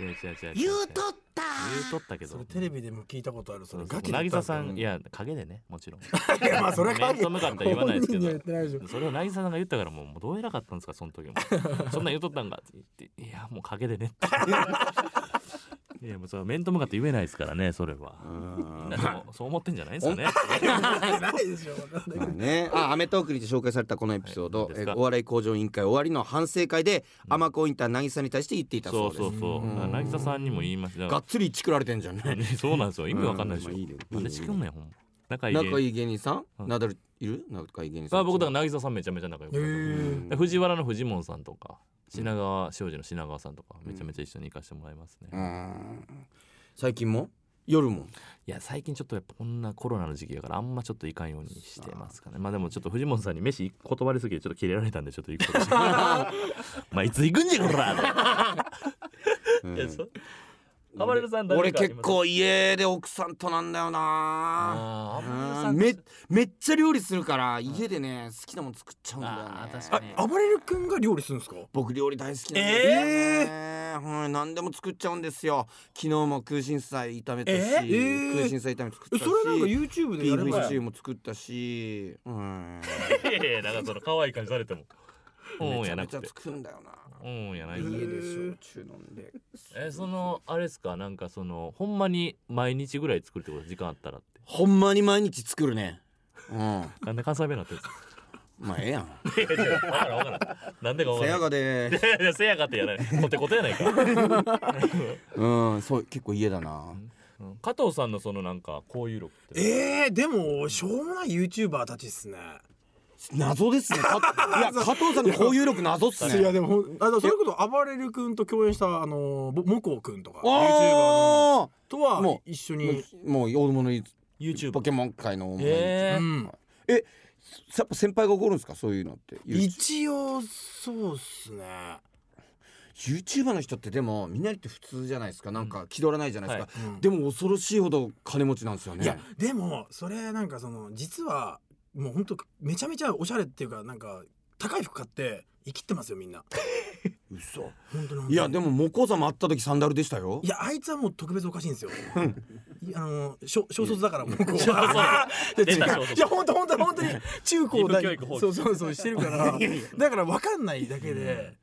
違う違う違う言うとった。言うとったけど。それテレビでも聞いたことあるそれ。ガチで渚さんいや陰でねもちろん。いやまあそれは面と向かっては言わないですけど。それを渚さんが言ったからもうもうどう偉かったんですかその時も。そんなん言うとったんかって言っていやもう陰でねっていやもうそれは面と向かって言えないですからねそれは。みんなでもそう思ってんじゃないですかね。ないでしょわかんないまあね、あ、アメトークにて紹介されたこのエピソード、はい。お笑い向上委員会終わりの反省会で、アマコインター渚に対して言っていたそそううです。そうそうう。ん。渚さんにも言いましたがっつりチクられてんじゃんね。ね そうなんですよ。意味わかんないでしょ。うん。まあいいね。なんでチクんねんほんま仲いい芸仲いい芸人さん、うん。ナダルいる？仲いい芸人さん。あ僕だから渚さんめちゃめちゃ仲良く藤原の藤門さんとか品川庄司の品川さんとかめちゃめちゃ一緒に行かせてもらいますね、ういん。最近も？夜も？や最近ちょっとやっぱこんなコロナの時期やからあんまちょっと行かんようにしてますかね。まあでもちょっと藤本さんに飯断りすぎてちょっとキレられたんでちょっと行くことに。し てまあいつ行くんじゃこらうん。いやそあばれるさん誰俺結構家で奥さんとなんだよな。めめっちゃ料理するから家でね好きなもの作っちゃうんだよね。あー確かに。あ暴れる君が料理するんですか？僕料理大好きなんですよね、はい、何でも作っちゃうんですよ。昨日も空心菜炒めたし、えー？空心菜炒め作ったし。えそれなんか YouTube でビーフやればシチューも作ったし、うん、いやいやなんかその可愛い感じされても。うんめちゃめちゃ作るんだよなうんやない家で焼酎飲んで。えそのあれですか？なんかそのほんまに毎日ぐらい作るってこと？時間あったらって。ほんまに毎日作るね。うん。なんで関西弁になってるんですか？まあええやん。いやいや分からん分からん。なんでか分からん。せやがでいやいやせやかってやない。コテコテやないか、うんそう結構家だな。うん。加藤さんのそのなんか交友録って。えー、でもしょうもない YouTuber たちっすね謎ですね。か いや加藤さんの交友録謎っすね。いやでもあのそれこそ暴れる君と共演したあのぼモコ君とか。YouTuber の。あとはも一緒あに。もう大物に YouTube ポケモン界の大物にへえうん。えやっぱ先輩が怒るんですか？そういうのって。一応そうっすね。YouTuber の人ってでもみんなって普通じゃないですか。なんか気取らないじゃないですか、うん。でも恐ろしいほど金持ちなんですよね。いやでもそれなんかその実はもうほんとめちゃめちゃおしゃれっていうかなんか高い服買って生きってますよみんな。嘘。本当いやでもモコザも会った時サンダルでしたよ。いやあいつはもう特別おかしいんですよ。あの小小卒だからもういや 本当本当本当に中高大そうそうそうしてるから。だから分かんないだけで、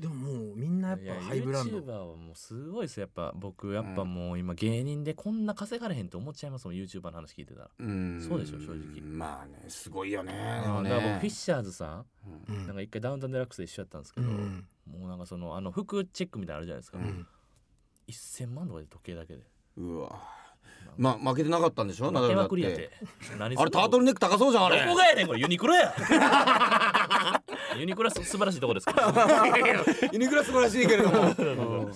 でももうみんなやっぱハイブラン YouTuber ドはもうすごいですよ。やっぱ僕やっぱもう今芸人でこんな稼がれへんって思っちゃいますもん YouTuber の話聞いてたら、うん。そうでしょ正直。まあねすごいよねだから僕フィッシャーズさんうん。なんか一回ダウンタウンデラックスで一緒やったんですけど、うんもうなんかそのあの服チェックみたいなのあるじゃないですか、うん。1000万とかで時計だけで。うわ。まあ負けてなかったんでしょ？負けまくりやって。何あれタートルネック高そうじゃんあれ。どこがやねんこれ。ユニクロや ユニクロはす素晴らしいとこですから。ユニクロ素晴らしいけれども。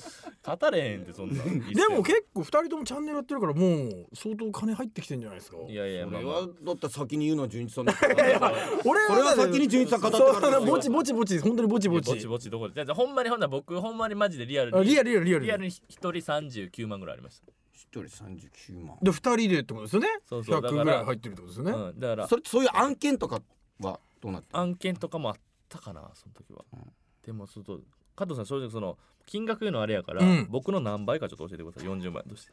語れへんってそんな。ん。でも結構二人ともチャンネルやってるからもう相当金入ってきてんじゃないですか。いやいやそまあまあ。れはだったら先に言うのは純一さんだから。俺それは先に純一さん語ってから。そうぼちぼちぼち本当にぼちぼち。ぼちぼちどこでじゃあほんまにほんなら僕ほんまにマジでリアルに。あリアルリアルリアル。リアルに一人39万ぐらいありました。一人39万。で二人でってことですよね？そうそう。だ100からぐらい入ってるってことですよね、うん、だから。それそういう案件とかはどうなってる案件とかもあったかなその時は、うんでもちょっと加藤さん正直その金額言うのあれやから、うん。僕の何倍かちょっと教えてください。40万円として。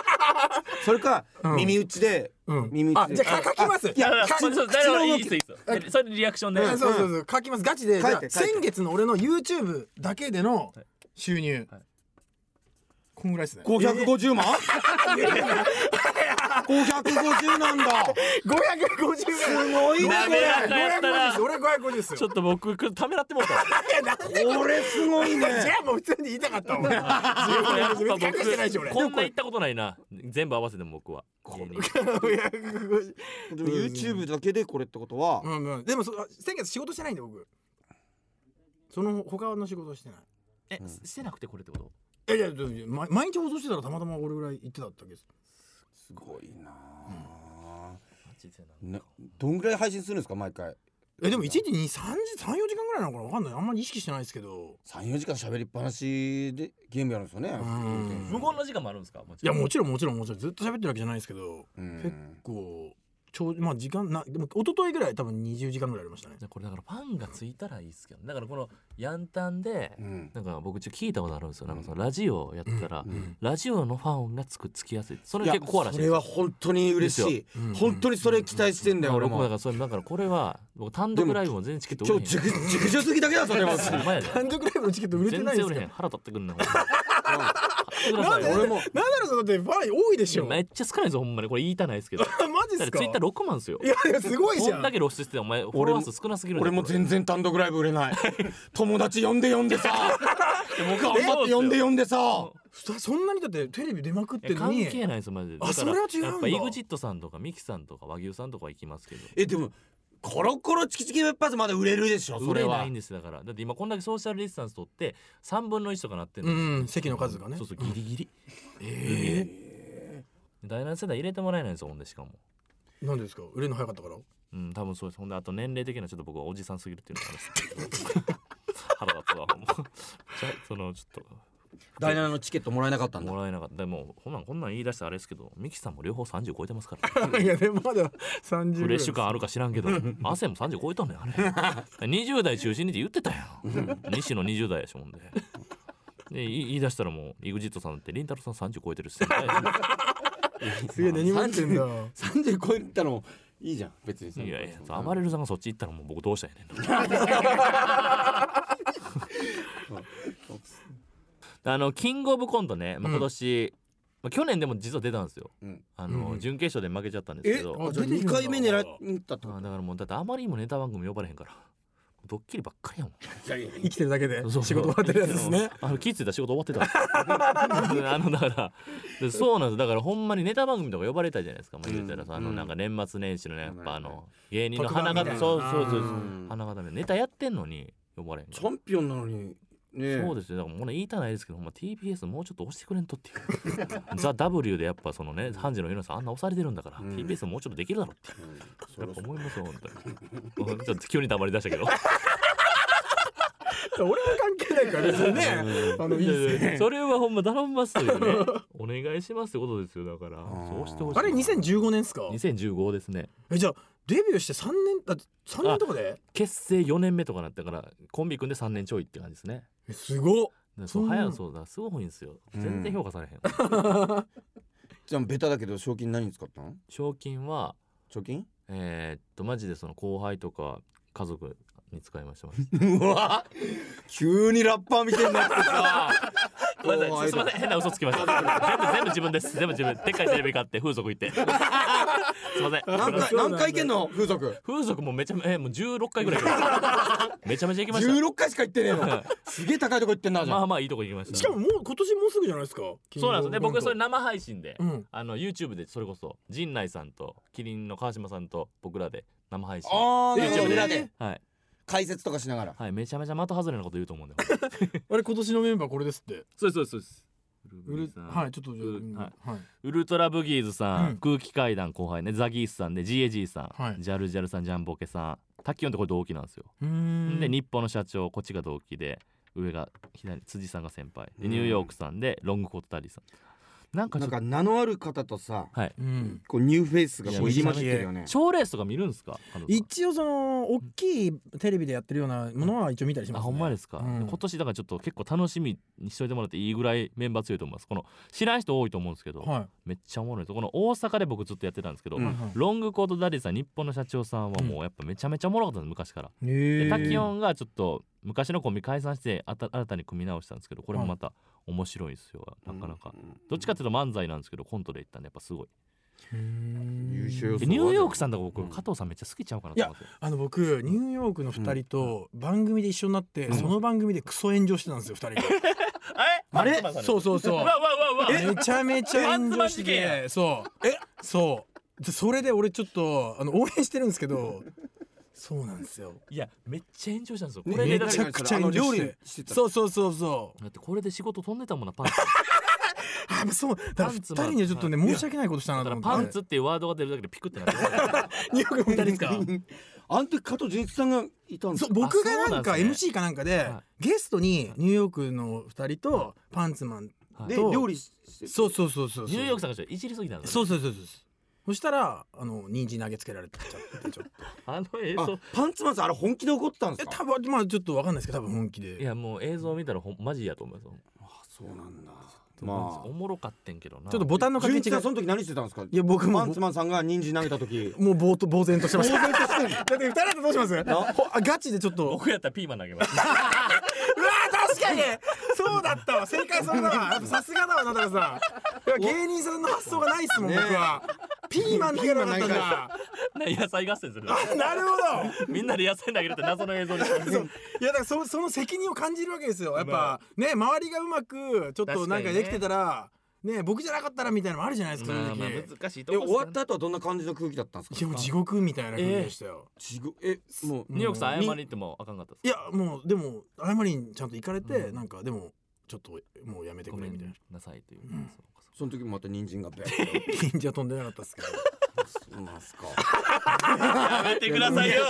それかうん。耳打ちでうん。耳打ちで。あじゃあ書きます。いやあかそうそう口の動き。いいっすいいっす。でそれでリアクションで、あそうそうそう。書きます。ガチで。先月の俺の YouTube だけでの収入、はい。こんぐらいですね。550万？550なんだ。550すごいね。滑らかやったな550俺550ですよちょっと僕ためらってもうたこれすごいね。じゃあもう普通に言いたかったもん隠してないし俺こんな行ったことないな。全部合わせても僕は。芸人550でも YouTube だけでこれってことは。うんうん。でもそ先月仕事してないんで僕。その他の仕事してない。えしてなくてこれってこと？えいや毎日放送してたらたまたま俺ぐらい行ってただけですすごいな。マジでなんどんぐらい配信するんですか？毎回。えでも1日に3時34時間ぐらいなのかな？わかんない。あんまり意識してないですけど。34時間喋りっぱなしでゲームやるんですよね？ん。無言の時間もあるんですか？もちいやろんもちろんもちろんもちろん。ずっと喋ってるわけじゃないですけど。うん。結構ちょうまあ時間なでも一昨日ぐらい多分20時間ぐらいありましたね。これだからファンがついたらいいですけどだからこのヤンタンでうん。なんか僕ちょっと聞いたことあるんですよ。なんかそのラジオやったら、うんうん。ラジオのファンがつくつきやすい。それ結構コアらしいそれは本当に嬉しい。本当にそれ期待してんだよ俺も。俺もだからそれだからこれは僕単独ライブも全然チケット売れへん。今日熟熟女すぎだけだそれは。単独ライブのチケット売れて全ないですか？然売れへん。腹立ってくんねんほんま買 ってください。よ俺も。ナダルさんだってファン多いでしょ。めっちゃ少ないです。よほんまにこれ言いたないですけど。マジっすか？ツイッター6万ですよ。いやいやすごいじゃん。こんだけ露出しててお前フォロワー数少なすぎる俺も全然単独ライブ売れない。友達呼んで呼んでさ。頑張って呼んで呼んでさ。そそんなにだってテレビ出まくって関るのに。係ないですよマジで。あだからそれは違うんだ。やっぱ EXIT さんとかミキさんとか和牛さんとかは行きますけど。えでもコロコロチキチキ一発まだ売れるでしょそれは売れないんですだから。だって今こんだけソーシャルディスタンス取って3分の1とかなってんの、うん席の数がね。そうそうギリギリ。え第7世代入れてもらえないんですよほんでしかも。えなんでですか？売れるの早かったから？うん多分そうです。ほんであと年齢的にはちょっと僕はおじさんすぎるっていうのがあるんですけど。腹立つわもうじゃそのちょっ第7のチケットもらえなかったんだ。ともらえなかった。でもこんなんこんなん言い出したらあれですけどミキさんも両方30超えてますから。いやでもまだ30フレッシュ感あるか知らんけど 汗も30超えとんねんあれ。20代中心にって言ってたやん。西野20代やしほんで。で言い出したらもう EXIT さんだってりんたろーさん30超えてるしすげえ根に持ってんだ。30超えたのもいいじゃん別にいやいや暴れるさんがそっち行ったらもう僕どうしたらええね。んあのキングオブコントね、まあ、今年、まあ、去年でも実は出たんですよ。うん。あの、うん準決勝で負けちゃったんですえけど。ああじゃあ2回目狙ったってこ。あだからもうだってあまりにもネタ番組呼ばれへんから。ドッキリばっかりやもん。生きてるだけでそうそう。仕事終わってるやつですね。あの気づいたら仕事終わってた。あのだからでそうなんです。だからほんまにネタ番組とか呼ばれたじゃないですか。まあ言うたらさ、あのうん。なんか年末年始のねやっぱあの芸人の花形特番みたいな。そうそうそうう。ん。花形でネタやってんのに呼ばれへんとチャンピオンなのにねそうですよ。だからもうね言いたないですけどま TBS もうちょっと押してくれんとっていう。ザ・ W でやっぱそのね3時の皆さんあんな押されてるんだから、うん。TBS もうちょっとできるだろうってう。ん。そやっぱ思いますよ本当に。ちょっと急に黙り出したけど。俺は関係ないから別にねあのいいっすね。それはほんま頼みますよね。お願いしますってことですよだから。ー。そうしてほしいあれ2015年っすか？2015ですね。えじゃあデビューして3年だって3年とかで？結成4年目とかなったからコンビ組んで3年ちょいって感じですねえすごっ。でそう早そうだ。すごいんですよ。うん。全然評価されへん、じゃあベタだけど賞金何に使ったの？賞金は貯金？えーっとマジでその後輩とか家族に使いました うわ急にラッパーみたいになってさごめんなさいすみません変な嘘つきました。全部全部自分です。全部自分でっかいテレビ買って風俗行って。すいません。何回何回行けんの風俗？風俗もめちゃめえもう16回ぐらい めちゃめちゃ行きました。16回しか行ってねえの？すげえ高いとこ行ってんなじゃんまあまあいいとこ行きました。しかももう今年もうすぐじゃないですか？そうなんですよね僕それれ生配信で、うん。あの YouTube でそれこそ陣内さんとキリンの川島さんと僕らで生配信。あー YouTube で。裏で。はい、解説とかしながら。はい、めちゃめちゃ的外れなこと言うと思うんで。あれ今年のメンバーこれですって。そうですそうですそうです。うるはいちょっとじゃあううんはい。はい。ウルトラブギーズさん、うん。空気階段後輩ね。ザギースさんで GAG さん、はい。ジャルジャルさんジャンボケさん。タキヨンってこれ同期なんですよ、うーん。で日本の社長こっちが同期で上が左辻さんが先輩。でうん。ニューヨークさんでロングコートダディさんなんかなんか名のある方とさはい。うん。こうニューフェイスがこう入り混じってるよね。賞レースとか見るんですか？一応その大きいテレビでやってるようなものは一応見たりしますね。あほんまですか、うん。今年だからちょっと結構楽しみにしといてもらっていいぐらいメンバー強いと思いますこの知らん人多いと思うんですけど、はめっちゃおもろいです。この大阪で僕ずっとやってたんですけど、うんロングコートダディさんニッポンの社長さんはもうやっぱめちゃめちゃおもろかったんです昔から、でへえタキヨンがちょっと昔のコンビ解散してあた新たに組み直したんですけどこれもまた面白いですよなかなか、どっちかっていうと漫才なんですけどコントで言ったんでやっぱすごい。優勝予想でニューヨークさんとか僕、うん。加藤さんめっちゃ好きちゃうかないやと思ってあの僕ニューヨークの二人と番組で一緒になって、その番組でクソ炎上してたんですよ二人で あれ？そうそうそう。わわわわ。めちゃめちゃ炎上してそう。え？そう。でそれで俺ちょっとあの応援してるんですけどそうなんですよ。いやめっちゃ炎上したんですよ。こめれでだってちゃくちゃ炎上してあの料理してた。そうそうそうそう。だってこれで仕事飛んでたもんなパンツ。あそう。だから二パンツマン人にはちょっとね申し訳ないことしたなだと思って。からパンツっていうワードが出るだけでピクってなって。るニューヨークの二人ですか？あの時加藤純一さんがいたんですそう僕がなんか MC かなんかではゲストにニューヨークの二人とパンツマンはで料理してそうそうそうそうニューヨークさんがちょっといじりすぎたんですそうそうそうそうそしたらあの人参投げつけられちゃってちょっと。あの映あ像パンツマンさんあれ本気で怒ったんでえすか多分まあちょっとわかんないですけど多分本気いでやもう映像見たらほんマジやと思います。よあそうなんだ。まあ、まおもろかってんけどな。ちょっとボタンのあ掛け違い。その時何してたんですか？いや僕も。パンツマンさんが人参投げた時。もうぼーっと呆然としてました。呆然としてだって二人だとどうします？ほあガチでちょっと。僕やったらピーマン投げます 確かに。そうだったわ。正解それだわ。やっぱさすがだわナダルさん。いや芸人さんの発想がないっすもんね僕は。ピーマン投げなかったんだ。ね 野菜合戦する。あなるほど。みんなで野菜投げるって謎の映像に。してますいやだからそその責任を感じるわけですよ。やっぱね周りがうまくちょっとなんかできてたらね僕じゃなかったらみたいなのもあるじゃないですか、まあまあ難しいとえこ終わった後はどんな感じの空気だったんですかいやもう地獄みたいな感じでしたよ、地獄。えもうニューヨークさん。謝りに行ってもあかんかったですいやもうでも謝りにちゃんと行かれて、なんかでもちょっともうやめてごめんくれみたいな。なさいという、ん。そうかその時もまた人参がベー忍者 飛んでなかったですけどやめてくださいよ。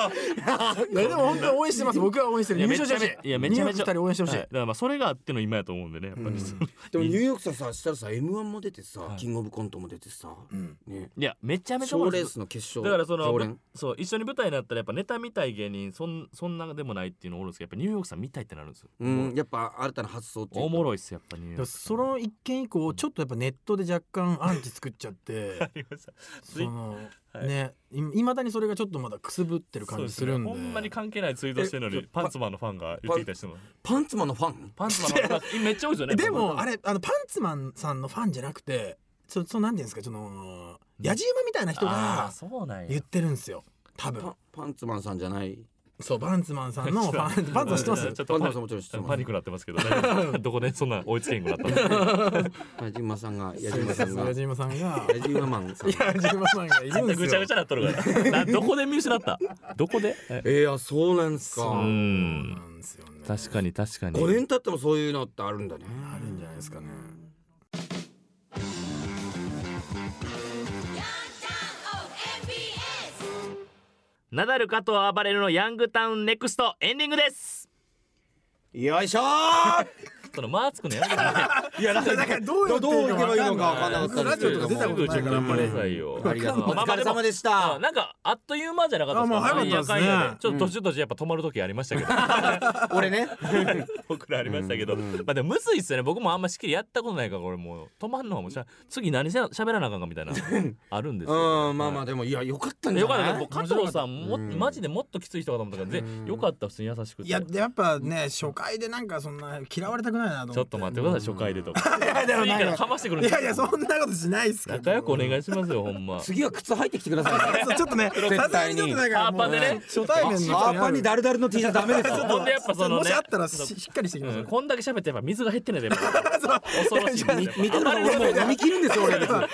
いやでも本当に応援してます。僕は応援してる。いや優勝してほしい。いやめちゃめちゃ応援してほしい、はい。だからまあそれがあっての今やと思うんでねやっぱり、うん。でもニューヨークさんさしたらさ M1 も出てさ、はい。キングオブコントも出てさ、うん。ね。いやめちゃめちゃおもろいースの決勝だからその常連。そう一緒に舞台になったらやっぱネタ見たい芸人そんそんなでもないっていうのおるんですけどやっぱニューヨークさん見たいってなるんですよ、うんやっぱ新たな発想っていうか。おもろいっすやっぱニューヨでもークその一件以降ちょっとやっぱネットで若干アンチ作っちゃって。ありましたその、はい。ねいいまだにそれがちょっとまだくすぶってる感じするんで。ね。ほんまに関係ないツイートしてるのえにパンツマンのファンが言ってきたりしてますパンツマンのファン。パンツマンのファン。めっちゃ多いですよねでもあれあのパンツマンさんのファンじゃなくてそそのなんていうんですかその野じ馬みたいな人あが言ってるんですよ。多分。パパンツマンさんじゃない？そうパンツマンさんの ファンパンツマン知ってます？ちょっとパニパンツマンさんもちろん知ってますパニックなってますけどねどこでそんな追いつけんくなったの矢島さんが矢島さんが野じ馬さんが矢島マンさんが野じ馬さんがいるんですよぐちゃぐちゃなっとるからなどこで見失ったどこでええー、あそうなんすかうそうなんんですよね確かに確かに5年経ってもそういうのってあるんだねあるんじゃないですかねナダル加藤暴れるのヤングタウンネクストエンディングです。よいしょーそのマーつくのやめてください。いやだだからどうやってどういけばいいのか分かんなかったラジオとか出たことないからあんまりすぐチェックしてくださいよ。ありがとう。おまあまあ疲れ様でしあたなんかあっという間じゃなかったですあもう早かったちょっと途中途中やっぱ止まる時ありましたけど。俺ね。僕らありましたけど、うん。まあでもむずいっすよね。僕もあんましっきりやったことないからこれもう止まんのはもうしゃ次何しゃ喋らなあかんかみたいな あるんですよ、うんまあまあでもいやよかったんじゃよかった。ないね加藤さんも、うん。マジでもっときつい人かと思ったから、でよかった普通に優しくて。いややっぱね初回でなんかそんな嫌われたくないなと思ってちょっと待ってください初回でとか。いやでもいいからかましてくるんですよいやいやそんなことしないっすけど。仲良くお願いしますよほんま。次は靴履いてきてください。ね そうちょっとねさすがにちょっとなんかハーパーでね。初対面の人ハーパーにダルダルの T シャツダメですよ。ほんでやっぱそのね。もしあったらししっかりしてきます。うん、こんだけ喋ってやっぱ水が減ってないでやっぱ。恐ろしい。見てください俺もう飲み切るんですよ俺別にかか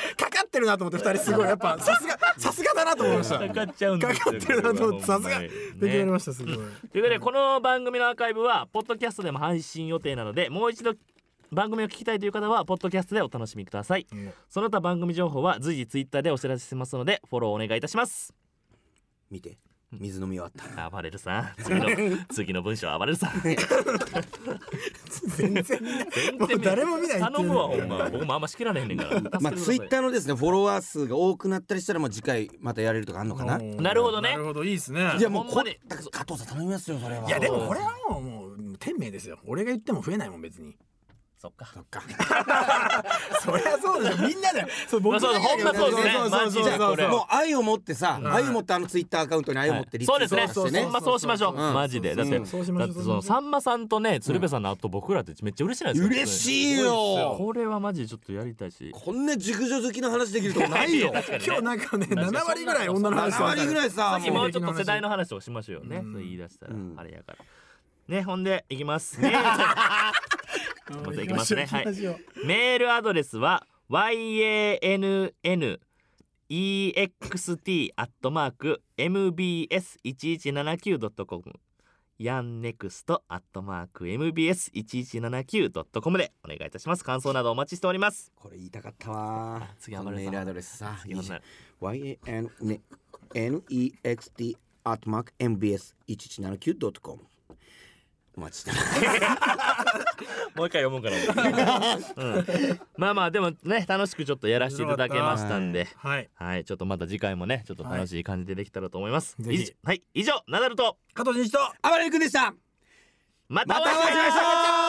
ってるなと思って二人すごい。やっぱさすがさすがだなと思いました。かかっちゃうんですよかかってるなと思ってさすがほんまに。できねまましたすごい。ということでこの番組のアーカイブはポッドキャストでも配信予定なのでもう一度番組を聞きたいという方はポッドキャストでお楽しみください。うん。その他番組情報は随時ツイッターでお知らせしますのでフォローお願いいたします。見て。水飲み終わった。暴れるさ。ん次の 次の文章暴れるさ。ん全然全もう誰も見ない頼むわほんま僕もあんま仕切られへんねんから。まあツイッターのですねフォロワー数が多くなったりしたらもう次回またやれるとかあんのかな。なるほどね。なるほどいいですね。いやもうこほんまに。だから加藤さん頼みますよそれは。いやでもこれはもう天命ですよ。俺が言っても増えないもん別に。そっか。そっか。そりゃそうでしょ。みんなだよ。そう僕まあそうほんまそうですね。そうそうそう。そうマジでこれもう愛を持ってさ、愛を持ってあのツイッターアカウントに愛を持ってリツイートそうですね。してね。ほんまそうしましょう。うん。マジで。だってうんそうしましょう。だってそのさんまさんとね鶴瓶さんの後僕らってめっちゃ嬉しいないですか。嬉しいよ。これはマジでちょっとやりたいし。こんな熟女好きの話できるとこないよ今日なんかね7割ぐらい女の話7割ぐらいさもうちょっと世代のの話をしましょうよね言い出したらうん。あれやからねほんでいきます。メールまずいきますね。はい。メールアドレスは yannext アットマーク mbs1179.com ヤンネクストアットマーク mbs1179.com でお願いいたします。感想などお待ちしております。これ言いたかったわ。次天野さんこのメールアドレスさ次天野さん YANNEXT アットマーク MBS1179.com お待ちしてます。もう一回読もうかな、うん、まあまあでもね楽しくちょっとやらせていただけましたんで。はい。はい。ちょっとまた次回もねちょっと楽しい感じでできたらと思います、はい。はい。以上。ナダルと。加藤真一と。あばれる君でした。またお会いしましょう